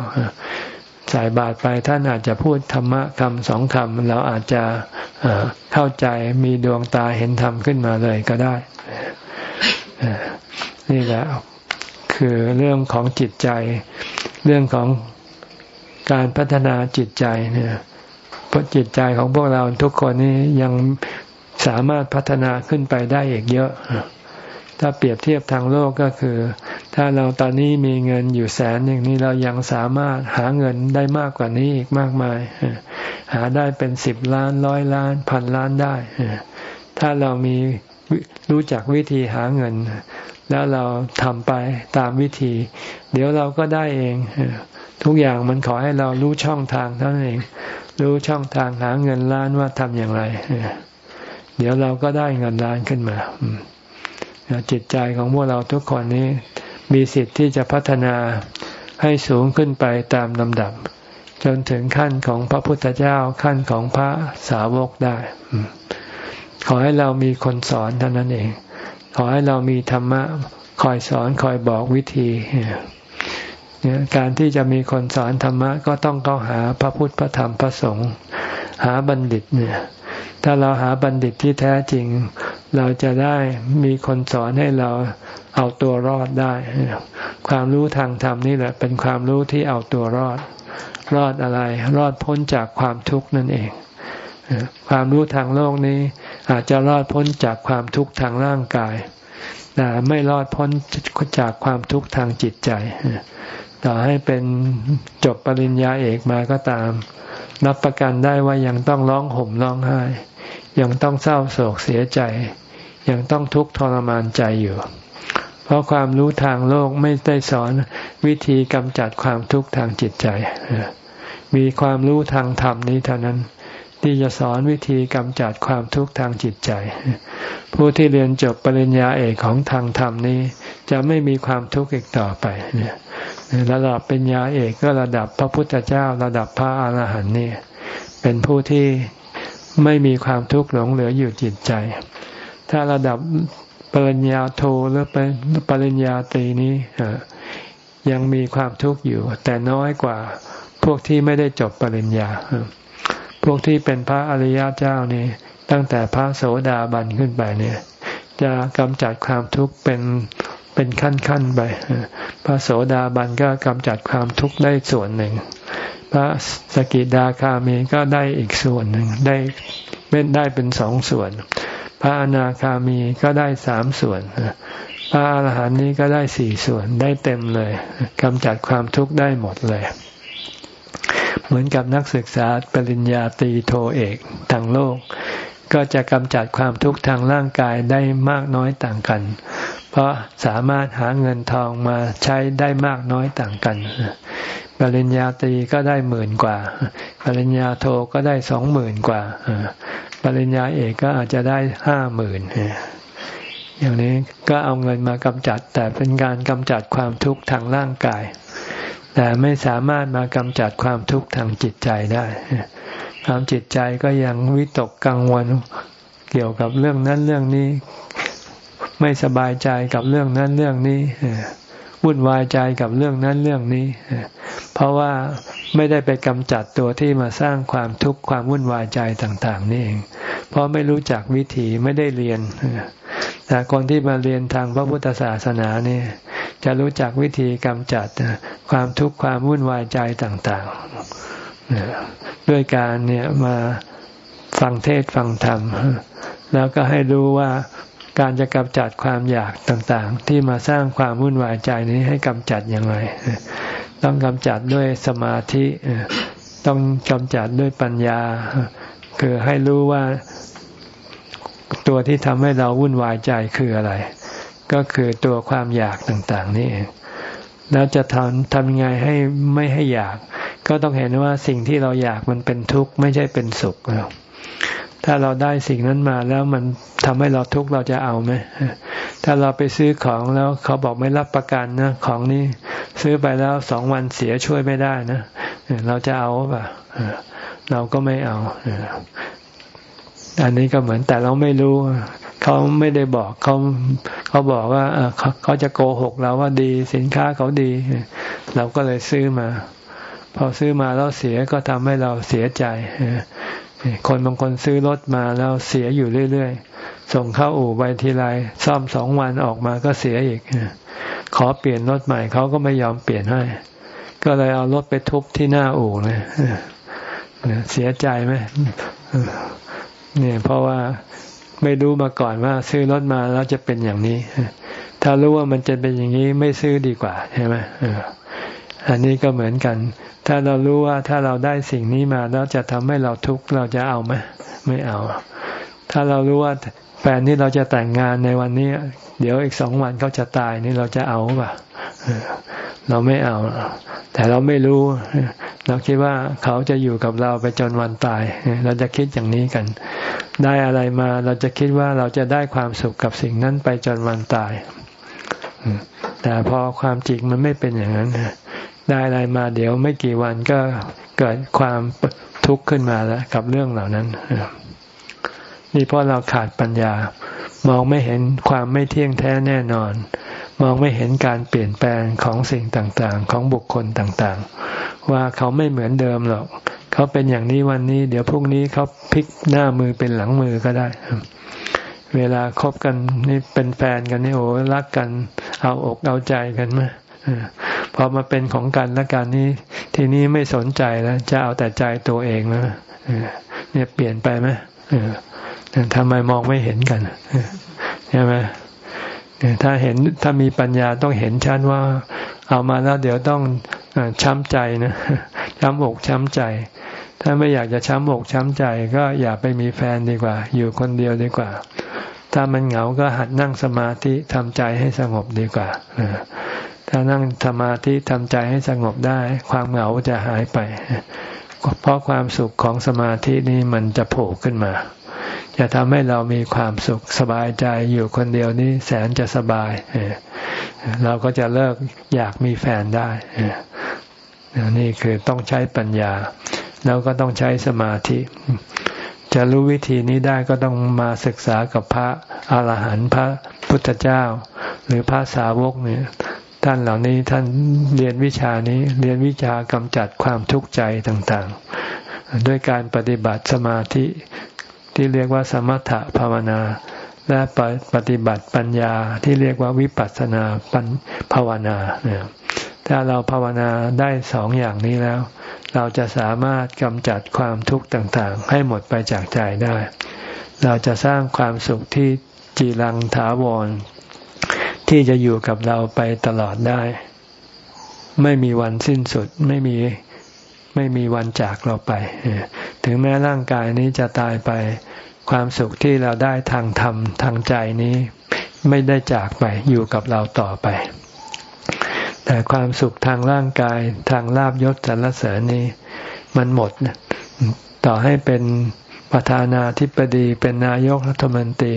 ใส่บาตรไปท่านอาจจะพูดธรรมะคำสองคำเราอาจจะเข้าใจมีดวงตาเห็นธรรมขึ้นมาเลยก็ได้ นี่แหละคือเรื่องของจิตใจ เรื่องของการพัฒนาจิตใจเนี่ยเพราะจิตใจของพวกเราทุกคนนี้ยังสามารถพัฒนาขึ้นไปได้อีกเยอะ ถ้าเปรียบเทียบทางโลกก็คือ ถ้าเราตอนนี้มีเงินอยู่แสนหนึ่งนี้เรายังสามารถหาเงินได้มากกว่านี้อีกมากมาย หาได้เป็นสิบล้านร้อยล้านพันล้านได้ ถ้าเรามีรู้จักวิธีหาเงิน แล้วเราทำไปตามวิธี เดี๋ยวเราก็ได้เอง ทุกอย่างมันขอให้เรารู้ช่องทางเท่านั้นเอง รู้ช่องทางหาเงินล้านว่าทำอย่างไรเดี๋ยวเราก็ได้เงินล้านขึ้นมาจิตใจของพวกเราทุกคนนี้ มีสิทธิ์ที่จะพัฒนาให้สูงขึ้นไปตามลำดับ จนถึงขั้นของพระพุทธเจ้าขั้นของพระสาวกได้ ขอให้เรามีคนสอนเท่านั้นเอง ขอให้เรามีธรรมะคอยสอนคอยบอกวิธีเนี่ยการที่จะมีคนสอนธรรมะก็ต้องเข้าหาพระพุทธพระธรรมพระสงฆ์หาบัณฑิตเนี่ย ถ้าเราหาบัณฑิตที่แท้จริง เราจะได้มีคนสอนให้เราเอาตัวรอดได้ ความรู้ทางธรรมนี่แหละเป็นความรู้ที่เอาตัวรอด รอดอะไร รอดพ้นจากความทุกข์นั่นเอง ความรู้ทางโลกนี้ อาจจะรอดพ้นจากความทุกข์ทางร่างกายแต่ไม่รอดพ้นจากความทุกข์ทางจิตใจต่อให้เป็นจบปริญญาเอกมาก็ตามนับประกันได้ว่ายังต้องร้องห่มร้องไห้ ยังต้องเศร้าโศกเสียใจ ยังต้องทุกข์ทรมานใจอยู่ เพราะความรู้ทางโลกไม่ได้สอนวิธีกำจัดความทุกข์ทางจิตใจ มีความรู้ทางธรรมนี้เท่านั้น ที่จะสอนวิธีกำจัดความทุกข์ทางจิตใจ ผู้ที่เรียนจบปริญญาเอกของทางธรรมนี้ จะไม่มีความทุกข์อีกต่อไปเนี่ยระดับปริญญาเอกก็ระดับพระพุทธเจ้า ระดับพระอาหารหันต์นี่เป็นผู้ที่ไม่มีความทุกข์หลงเหลืออยู่จิตใจ ถ้าระดับปริญญาโทหรือเป็นปริญญาตรีนี้ยังมีความทุกข์อยู่ แต่น้อยกว่าพวกที่ไม่ได้จบปริญญา พวกที่เป็นพระอริยเจ้านี่ตั้งแต่พระโสดาบันขึ้นไปเนี่ย จะกำจัดความทุกข์เป็นเป็นขั้นขั้นไป พระโสดาบันก็กำจัดความทุกข์ได้ส่วนหนึ่ง พระสกิดาคามีก็ได้อีกส่วนหนึ่งได้เป็นได้เป็นสองส่วน พระอนาคามีก็ได้สามส่วน พระอรหันต์นี้ก็ได้สี่ส่วนได้เต็มเลยกำจัดความทุกข์ได้หมดเลย เหมือนกับนักศึกษาปริญญาตรีโทเอกทางโลก ก็จะกำจัดความทุกข์ทางร่างกายได้มากน้อยต่างกัน เพราะสามารถหาเงินทองมาใช้ได้มากน้อยต่างกันปริญญาตรีก็ได้หมื่นกว่า ปริญญาโทก็ได้สองหมื่นกว่า ปริญญาเอกก็อาจจะได้ห้าหมื่นอย่างนี้ก็เอาเงินมากำจัด แต่เป็นการกำจัดความทุกข์ทางร่างกาย แต่ไม่สามารถมากำจัดความทุกข์ทางจิตใจได้ความจิตใจก็ยังวิตกกังวลเกี่ยวกับเรื่องนั้นเรื่องนี้ ไม่สบายใจกับเรื่องนั้นเรื่องนี้วุ่นวายใจกับเรื่องนั้นเรื่องนี้ เพราะว่าไม่ได้ไปกำจัดตัวที่มาสร้างความทุกข์ความวุ่นวายใจต่าง ๆ นี่เอง เพราะไม่รู้จักวิธีไม่ได้เรียนแต่คนที่มาเรียนทางพระพุทธศาสนาเนี่ย จะรู้จักวิธีกำจัดความทุกข์ความวุ่นวายใจต่างๆ ด้วยการเนี่ยมาฟังเทศฟังธรรม แล้วก็ให้รู้ว่าการจะกำจัดความอยากต่างๆ ที่มาสร้างความวุ่นวายใจนี้ให้กำจัดอย่างไร ต้องกำจัดด้วยสมาธิต้องกำจัดด้วยปัญญา คือให้รู้ว่าตัวที่ทำให้เราวุ่นวายใจคืออะไร ก็คือตัวความอยากต่างๆนี่เองแล้วจะทำทำยังไงให้ไม่ให้อยาก ก็ต้องเห็นว่าสิ่งที่เราอยากมันเป็นทุกข์ไม่ใช่เป็นสุขถ้าเราได้สิ่งนั้นมาแล้วมันทำให้เราทุกข์เราจะเอาไหมถ้าเราไปซื้อของแล้วเขาบอกไม่รับประกันนะของนี้ซื้อไปแล้วสองวันเสียช่วยไม่ได้นะเราจะเอาป่ะเราก็ไม่เอาอันนี้ก็เหมือนแต่เราไม่รู้ เขาไม่ได้บอกเขาเขาบอกว่าเขาจะโกหกเราว่าดีสินค้าเขาดี เราก็เลยซื้อมา พอซื้อมาแล้วเสียก็ทำให้เราเสียใจคนบางคนซื้อรถมาแล้วเสียอยู่เรื่อยๆ ส่งเข้าอู่ไปทีไรซ่อมสองวันออกมาก็เสียอีก ขอเปลี่ยนรถใหม่เขาก็ไม่ยอมเปลี่ยนให้ ก็เลยเอารถไปทุบที่หน้าอู่เลยเสียใจไหมเนี่ยเพราะว่า ไม่รู้มาก่อนว่าซื้อรถมาแล้วจะเป็นอย่างนี้ ถ้ารู้ว่ามันจะเป็นอย่างนี้ไม่ซื้อดีกว่าใช่ไหมอันนี้ก็เหมือนกัน ถ้าเรารู้ว่าถ้าเราได้สิ่งนี้มาแล้วจะทำให้เราทุกข์เราจะเอาไหมไม่เอา ถ้าเรารู้ว่า แฟนที่เราจะแต่งงานในวันนี้ เดี๋ยวอีกสองวันเขาจะตายนี่เราจะเอาป่ะเราไม่เอา แต่เราไม่รู้ เราคิดว่าเขาจะอยู่กับเราไปจนวันตาย เราจะคิดอย่างนี้กัน ได้อะไรมาเราจะคิดว่าเราจะได้ความสุขกับสิ่งนั้นไปจนวันตาย แต่พอความจริงมันไม่เป็นอย่างนั้น ได้อะไรมาเดี๋ยวไม่กี่วันก็เกิดความทุกข์ขึ้นมาแล้วกับเรื่องเหล่านั้น นี่เพราะเราขาดปัญญา มองไม่เห็นความไม่เที่ยงแท้แน่นอน มองไม่เห็นการเปลี่ยนแปลงของสิ่งต่างๆ ของบุคคลต่างๆ ว่าเขาไม่เหมือนเดิมหรอก เขาเป็นอย่างนี้วันนี้ เดี๋ยวพรุ่งนี้เขาพลิกหน้ามือเป็นหลังมือก็ได้ เวลาคบกันนี่เป็นแฟนกันนี่โอ้รักกัน เอาอกเอาใจกันไหมพอมาเป็นของกันและกันนี้ ทีนี้ไม่สนใจแล้ว จะเอาแต่ใจตัวเองแล้วเนี่ยเปลี่ยนไปไหม ทำไมมองไม่เห็นกันใช่ไหมถ้าเห็นถ้ามีปัญญาต้องเห็นชัดว่า เอามาแล้วเดี๋ยวต้องช้ำใจนะช้ำอกช้ำใจ ถ้าไม่อยากจะช้ำอกช้ำใจ ก็อย่าไปมีแฟนดีกว่า อยู่คนเดียวดีกว่า ถ้ามันเหงาก็หัดนั่งสมาธิทำใจให้สงบดีกว่าถ้านั่งสมาธิทำใจให้สงบได้ ความเหงาจะหายไป เพราะความสุขของสมาธินี้มันจะโผล่ขึ้นมา จะทำให้เรามีความสุขสบายใจอยู่คนเดียวนี้แสนจะสบาย เราก็จะเลิกอยากมีแฟนได้ นี่คือต้องใช้ปัญญา แล้วก็ต้องใช้สมาธิ จะรู้วิธีนี้ได้ก็ต้องมาศึกษากับพระอาหารหันต์พระพุทธเจ้า หรือพระสาวกเนี่ยท่านเหล่านี้ท่านเรียนวิชานี้เรียนวิชากำจัดความทุกข์ใจต่างๆ ด้วยการปฏิบัติสมาธิ ที่เรียกว่าสมถะภาวนา และปฏิบัติปัญญาที่เรียกว่าวิปัสสนาภาวนาเนี่ยถ้าเราภาวนาได้สองอย่างนี้แล้ว เราจะสามารถกำจัดความทุกข์ต่างๆ ให้หมดไปจากใจได้ เราจะสร้างความสุขที่จีรังถาวร ที่จะอยู่กับเราไปตลอดได้ ไม่มีวันสิ้นสุดไม่มี ไม่มีวันจากเราไป ถึงแม้ร่างกายนี้จะตายไป ความสุขที่เราได้ทางธรรมทางใจนี้ ไม่ได้จากไปอยู่กับเราต่อไป แต่ความสุขทางร่างกายทางลาบยศสรรเสริญนี้ มันหมดต่อให้เป็นประธานาธิบดีเป็นนายกรัฐมนตรี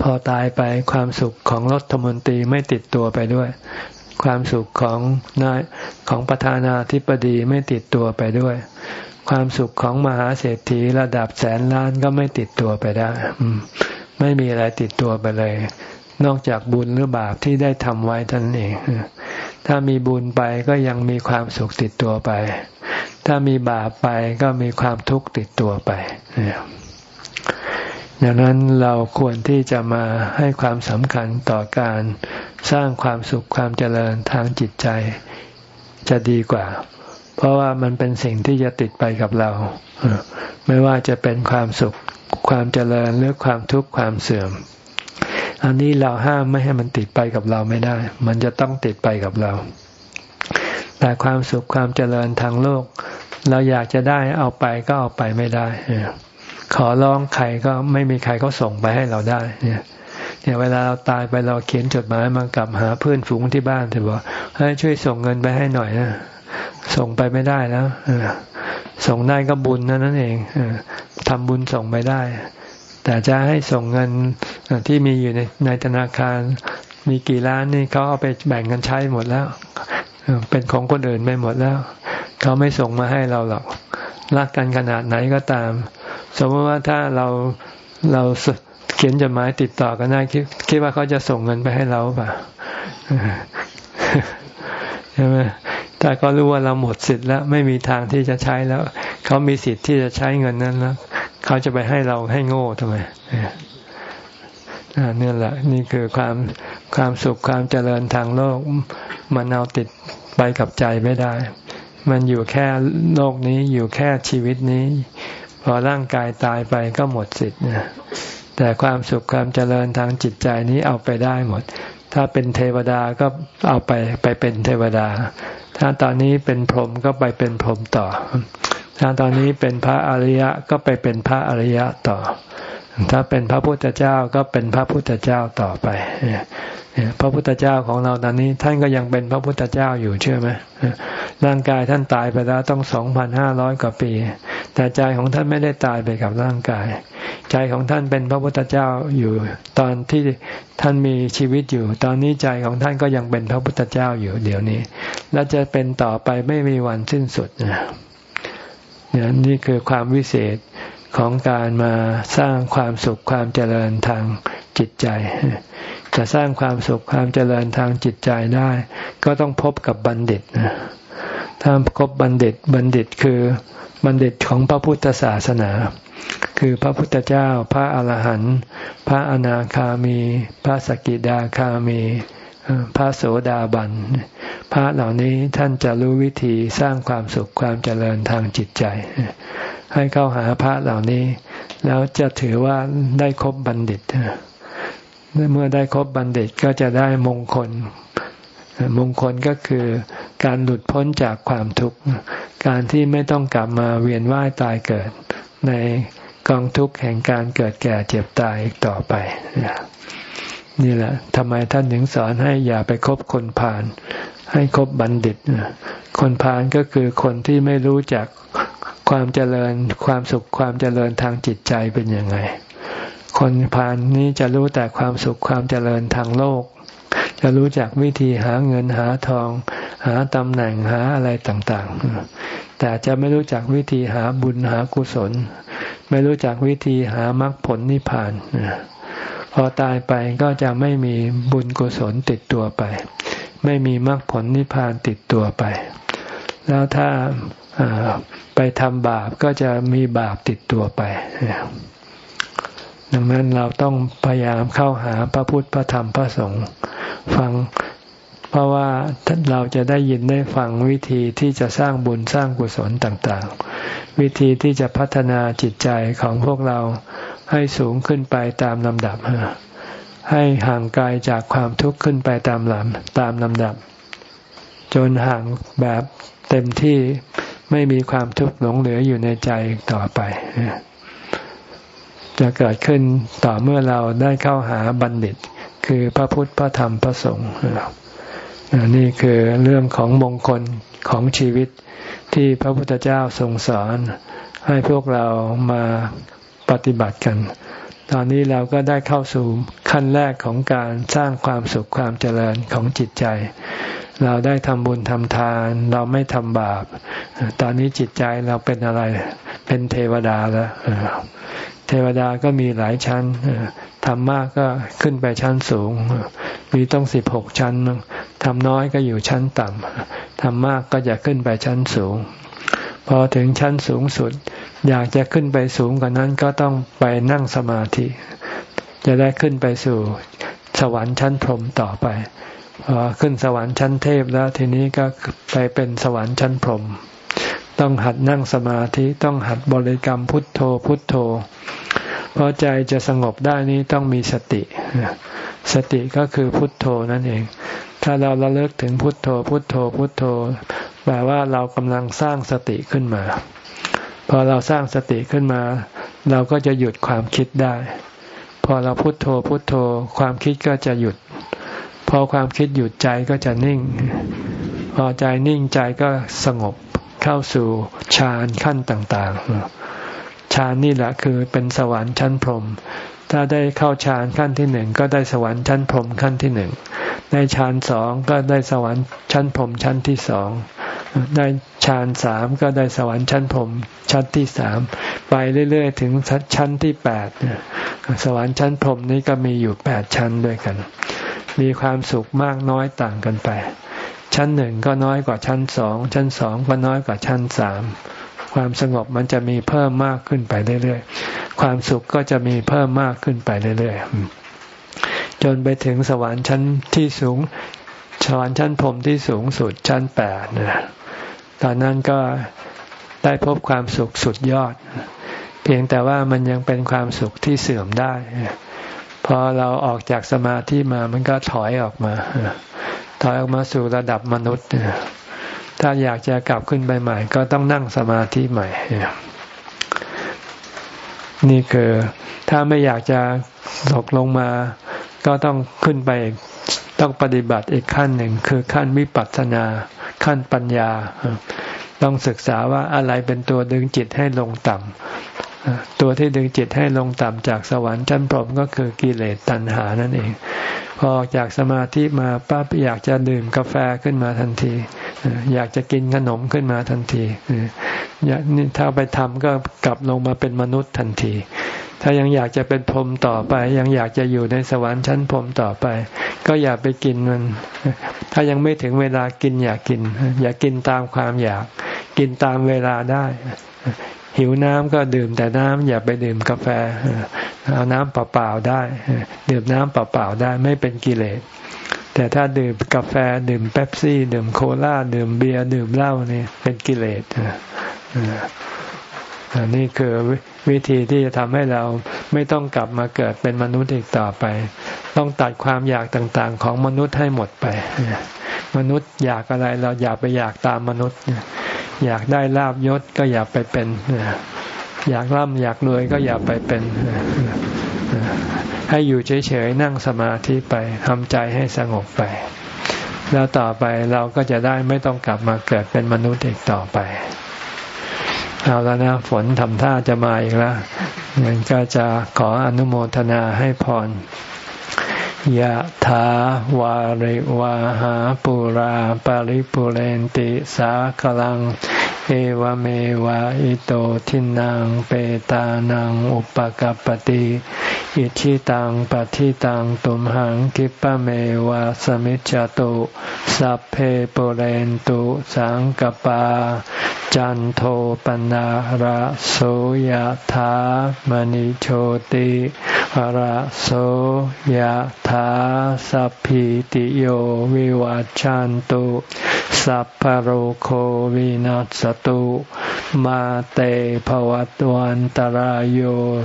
พอตายไปความสุขของรัฐมนตรีไม่ติดตัวไปด้วย ความสุขของนายของประธานาธิบดีไม่ติดตัวไปด้วย ความสุขของมหาเศรษฐีระดับแสนล้านก็ไม่ติดตัวไปได้ไม่มีอะไรติดตัวไปเลย นอกจากบุญหรือบาปที่ได้ทำไว้ท่านเองถ้ามีบุญไปก็ยังมีความสุขติดตัวไป ถ้ามีบาปไปก็มีความทุกข์ติดตัวไปดังนั้นเราควรที่จะมาให้ความสำคัญต่อการ สร้างความสุขความเจริญทางจิตใจจะดีกว่า เพราะว่ามันเป็นสิ่งที่จะติดไปกับเรา ไม่ว่าจะเป็นความสุขความเจริญหรือความทุกข์ความเสื่อม อันนี้เราห้ามไม่ให้มันติดไปกับเราไม่ได้ มันจะต้องติดไปกับเรา แต่ความสุขความเจริญทางโลก เราอยากจะได้เอาไปก็เอาไปไม่ได้ขอร้องใครก็ไม่มีใครเขาส่งไปให้เราได้เนี่ย เนี่ยเวลาเราตายไปเราเขียนจดหมายมากลับหาเพื่อนฝูงที่บ้านเถอะบอกให้ช่วยส่งเงินไปให้หน่อยนะส่งไปไม่ได้แล้วส่งได้ก็บุญนั่นเองทำบุญส่งไปได้ แต่จะให้ส่งเงินที่มีอยู่ในในธนาคาร มีกี่ล้านนี่เขาเอาไปแบ่งกันใช้หมดแล้ว เป็นของคนอื่นไปหมดแล้ว เขาไม่ส่งมาให้เราหรอก รักกันขนาดไหนก็ตาม สมมติว่าถ้าเราเรา ขียนจดหมายติดต่อกันได้คิดคิดว่าเขาจะส่งเงินไปให้เราป่ะใช่ไหมถ้าเขารู้ว่าเราหมดสิทธิ์แล้ว ไม่มีทางที่จะใช้แล้ว เขามีสิทธิ์ที่จะใช้เงินนั้นแล้วเขาจะไปให้เราให้โง่ทำไมนี่แหละ นี่คือความความสุขความเจริญทางโลก มันเอาติดไปกับใจไม่ได้ มันอยู่แค่โลกนี้อยู่แค่ชีวิตนี้ พอร่างกายตายไปก็หมดสิทธิ์นะ แต่ความสุขความเจริญทางจิตใจนี้เอาไปได้หมด ถ้าเป็นเทวดาก็เอาไปไปเป็นเทวดา ถ้าตอนนี้เป็นพรหมก็ไปเป็นพรหมต่อ ถ้าตอนนี้เป็นพระอริยะก็ไปเป็นพระอริยะต่อ ถ้าเป็นพระพุทธเจ้าก็เป็นพระพุทธเจ้าต่อไปพระพุทธเจ้าของเราตอนนี้ ท่านก็ยังเป็นพระพุทธเจ้าอยู่เชื่อไหมร่างกายท่านตายไปแล้วต้องสองพันห้าร้อยกว่าปี แต่ใจของท่านไม่ได้ตายไปกับร่างกาย ใจของท่านเป็นพระพุทธเจ้าอยู่ ตอนที่ท่านมีชีวิตอยู่ ตอนนี้ใจของท่านก็ยังเป็นพระพุทธเจ้าอยู่เดี๋ยวนี้ และจะเป็นต่อไปไม่มีวันสิ้นสุดนะนี่คือความวิเศษ ของการมาสร้างความสุขความเจริญทางจิตใจ จะสร้างความสุขความเจริญทางจิตใจได้ ก็ต้องพบกับบัณฑิตนะถ้าพบบัณฑิตบัณฑิตคือบัณฑิตของพระพุทธศาสนา คือพระพุทธเจ้า พระอาหารหันต์พระอนาคามี พระสกิดาคามี พระโสดาบันพระเหล่านี้ท่านจะรู้วิธีสร้างความสุขความเจริญทางจิตใจ ให้เข้าหาพระเหล่านี้ แล้วจะถือว่าได้ครบบัณฑิตเมื่อได้ครบบัณฑิตก็จะได้มงคล มงคลก็คือการหลุดพ้นจากความทุกข์ การที่ไม่ต้องกลับมาเวียนว่ายตายเกิด ในกองทุกข์แห่งการเกิดแก่เจ็บตายต่อไป นี่แหละทำไมท่านถึงสอนให้อย่าไปคบคนพาลให้คบบัณฑิต คนพาลก็คือคนที่ไม่รู้จัก ความเจริญความสุขความเจริญทางจิตใจเป็นยังไง คนพานนี้จะรู้แต่ความสุขความเจริญทางโลก จะรู้จักวิธีหาเงินหาทอง หาตำแหน่งหาอะไรต่างๆ แต่จะไม่รู้จักวิธีหาบุญหากุศล ไม่รู้จักวิธีหามรรคผลนิพพานพอตายไปก็จะไม่มีบุญกุศลติดตัวไป ไม่มีมรรคผลนิพพานติดตัวไป แล้วถ้าไปทำบาปก็จะมีบาปติดตัวไป ดังนั้นเราต้องพยายามเข้าหาพระพุทธพระธรรมพระสงฆ์ฟังเพราะว่าเราจะได้ยินได้ฟังวิธีที่จะสร้างบุญสร้างกุศลต่างๆ วิธีที่จะพัฒนาจิตใจของพวกเราให้สูงขึ้นไปตามลำดับ ให้ห่างไกลจากความทุกข์ขึ้นไปตามลำตามลำดับ จนห่างแบบ เต็มที่ไม่มีความทุกข์หลงเหลืออยู่ในใจต่อไป จะเกิดขึ้นต่อเมื่อเราได้เข้าหาบัณฑิต คือพระพุทธพระธรรมพระสงฆ์นี่คือเรื่องของมงคลของชีวิตที่พระพุทธเจ้าทรงสอน ให้พวกเรามาปฏิบัติกัน ตอนนี้เราก็ได้เข้าสู่ขั้นแรกของการสร้างความสุขความเจริญของจิตใจ เราได้ทำบุญทำทาน เราไม่ทำบาป ตอนนี้จิตใจเราเป็นอะไร เป็นเทวดาแล้วเทวดาก็มีหลายชั้นทำมากก็ขึ้นไปชั้นสูง มีต้องสิบหกชั้นทำน้อยก็อยู่ชั้นต่ำทำมากก็จะขึ้นไปชั้นสูง พอถึงชั้นสูงสุด อยากจะขึ้นไปสูงกว่านั้นก็ต้องไปนั่งสมาธิ จะได้ขึ้นไปสู่สวรรค์ชั้นพรหมต่อไป ขึ้นสวรรค์ชั้นเทพแล้วทีนี้ก็ไปเป็นสวรรค์ชั้นพรหมต้องหัดนั่งสมาธิต้องหัดบริกรรมพุทโธพุทโธ เพราะใจจะสงบได้นี้ต้องมีสติ สติก็คือพุทโธนั่นเอง ถ้าเราระลึกถึงพุทโธพุทโธพุทโธแปลว่าเรากำลังสร้างสติขึ้นมา พอเราสร้างสติขึ้นมา เราก็จะหยุดความคิดได้ พอเราพุโทโธพุโทโธ ความคิดก็จะหยุด อความคิดหยุดใจก็จะนิ่ง พอใจนิ่งใจก็สงบเข้าสู่ฌานขั้นต่าง ๆ ฌานนี่แหละคือเป็นสวรรค์ชั้นพรหม ถ้าได้เข้าฌานขั้นที่หนึ่งก็ได้สวรรค์ชั้นพรหมขั้นที่หนึ่ง ในฌานสองก็ได้สวรรค์ชั้นพรหมชั้นที่สองได้ฌานสามก็ได้สวรรค์ชั้นพรหมชั้นที่สามไปเรื่อย ๆ ถึงชั้นที่แปดสวรรค์ชั้นพรหมนี้ก็มีอยู่แปดชั้นด้วยกัน มีความสุขมากน้อยต่างกันไป ชั้นหนึ่งก็น้อยกว่าชั้นสองชั้นสองก็น้อยกว่าชั้นสามความสงบมันจะมีเพิ่มมากขึ้นไปเรื่อยๆ ความสุขก็จะมีเพิ่มมากขึ้นไปเรื่อยๆ จนไปถึงสวรรค์ชั้นที่สูง สวรรค์ชั้นพรมที่สูงสุดชั้นแปดนะตอนนั้นก็ได้พบความสุขสุดยอด เพียงแต่ว่ามันยังเป็นความสุขที่เสื่อมได้ พอเราออกจากสมาธิมามันก็ถอยออกมา ถอยออกมาสู่ระดับมนุษย์ ถ้าอยากจะกลับขึ้นไปใหม่ ก็ต้องนั่งสมาธิใหม่ นี่คือถ้าไม่อยากจะตกลงมา ก็ต้องขึ้นไปต้องปฏิบัติอีกขั้นหนึ่งคือขั้นวิปัสสนา ขั้นปัญญา ต้องศึกษาว่าอะไรเป็นตัวดึงจิตให้ลงต่ำ ตัวที่ดึงจิตให้ลงต่ำจากสวรรค์ชั้นพรหมก็คือกิเลสตัณหานั่นเอง พอออกจากสมาธิมาปั๊บอยากจะดื่มกาแฟขึ้นมาทันที อยากจะกินขนมขึ้นมาทันทีอยากถ้าไปทำก็กลับลงมาเป็นมนุษย์ทันที ถ้ายังอยากจะเป็นพรหมต่อไป ยังอยากจะอยู่ในสวรรค์ชั้นพรหมต่อไป ก็อย่าไปกินมัน ถ้ายังไม่ถึงเวลากินอย่ากกิน อย่ากินตามความอยาก กินตามเวลาได้ หิวน้ำก็ดื่มแต่น้ำอย่าไปดื่มกาแฟ เอาน้ำเปล่าๆได้ ดื่มน้ำเปล่าๆได้ไม่เป็นกิเลส แต่ถ้าดื่มกาแฟดื่มเป๊ปซี่ ดื่มโคลาดื่มเบียร์ดื่มเหล้านี่เป็นกิเลสนี่คือวิธีที่จะทำให้เราไม่ต้องกลับมาเกิดเป็นมนุษย์อีกต่อไป ต้องตัดความอยากต่างๆ ของมนุษย์ให้หมดไป มนุษย์อยากอะไรเราอย่าไปอยากตามมนุษย์ อยากได้ลาบยศก็อย่าไปเป็น อยากร่ำอยากรวยก็อย่าไปเป็น ให้อยู่เฉยๆนั่งสมาธิไปทำใจให้สงบไป แล้วต่อไปเราก็จะได้ไม่ต้องกลับมาเกิดเป็นมนุษย์อีกต่อไปเอาแล้วนะฝนทำท่าจะมาอีกแล้วงั้นก็จะขออนุโมทนาให้พร ยะถาวาริวาหาปุราปาริปุเรนติสากลัง เอวเมวะอิโตทินังเปตานังอุปกัปติ อิชิตังปฏิตังตุมหังกิปะเมวะสมิจจตุสัพเพปเรนตุสังกปา จันโทปนะระโสยธามณิโชติระโสยธาสัพพิติโยวิวัจจันตุ สัพพโรโควินัสตุ มาเตภวัตวันตารโย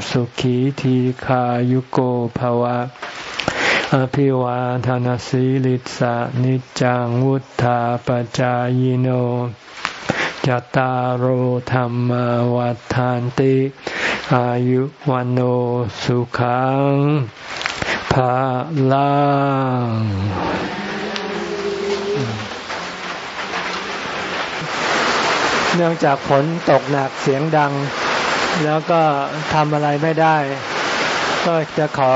สุขีทีขายุโกภวะ อภิวาทานสีลิสานิจังวุธาปจายโนจตารโหธรรมวัฏานติ อายุวันโอสุขังภาลัง เนื่องจากฝนตกหนักเสียงดัง แล้วก็ทำอะไรไม่ได้ ก็จะขอ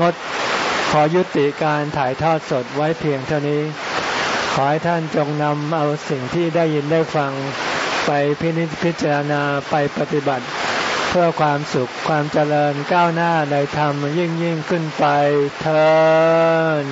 งดขอยุติการถ่ายทอดสดไว้เพียงเท่านี้ ขอให้ท่านจงนำเอาสิ่งที่ได้ยินได้ฟังไปพินิจพิจารณาไปปฏิบัติ เพื่อความสุขความเจริญก้าวหน้าในธรรมยิ่งยิ่งขึ้นไปเธอ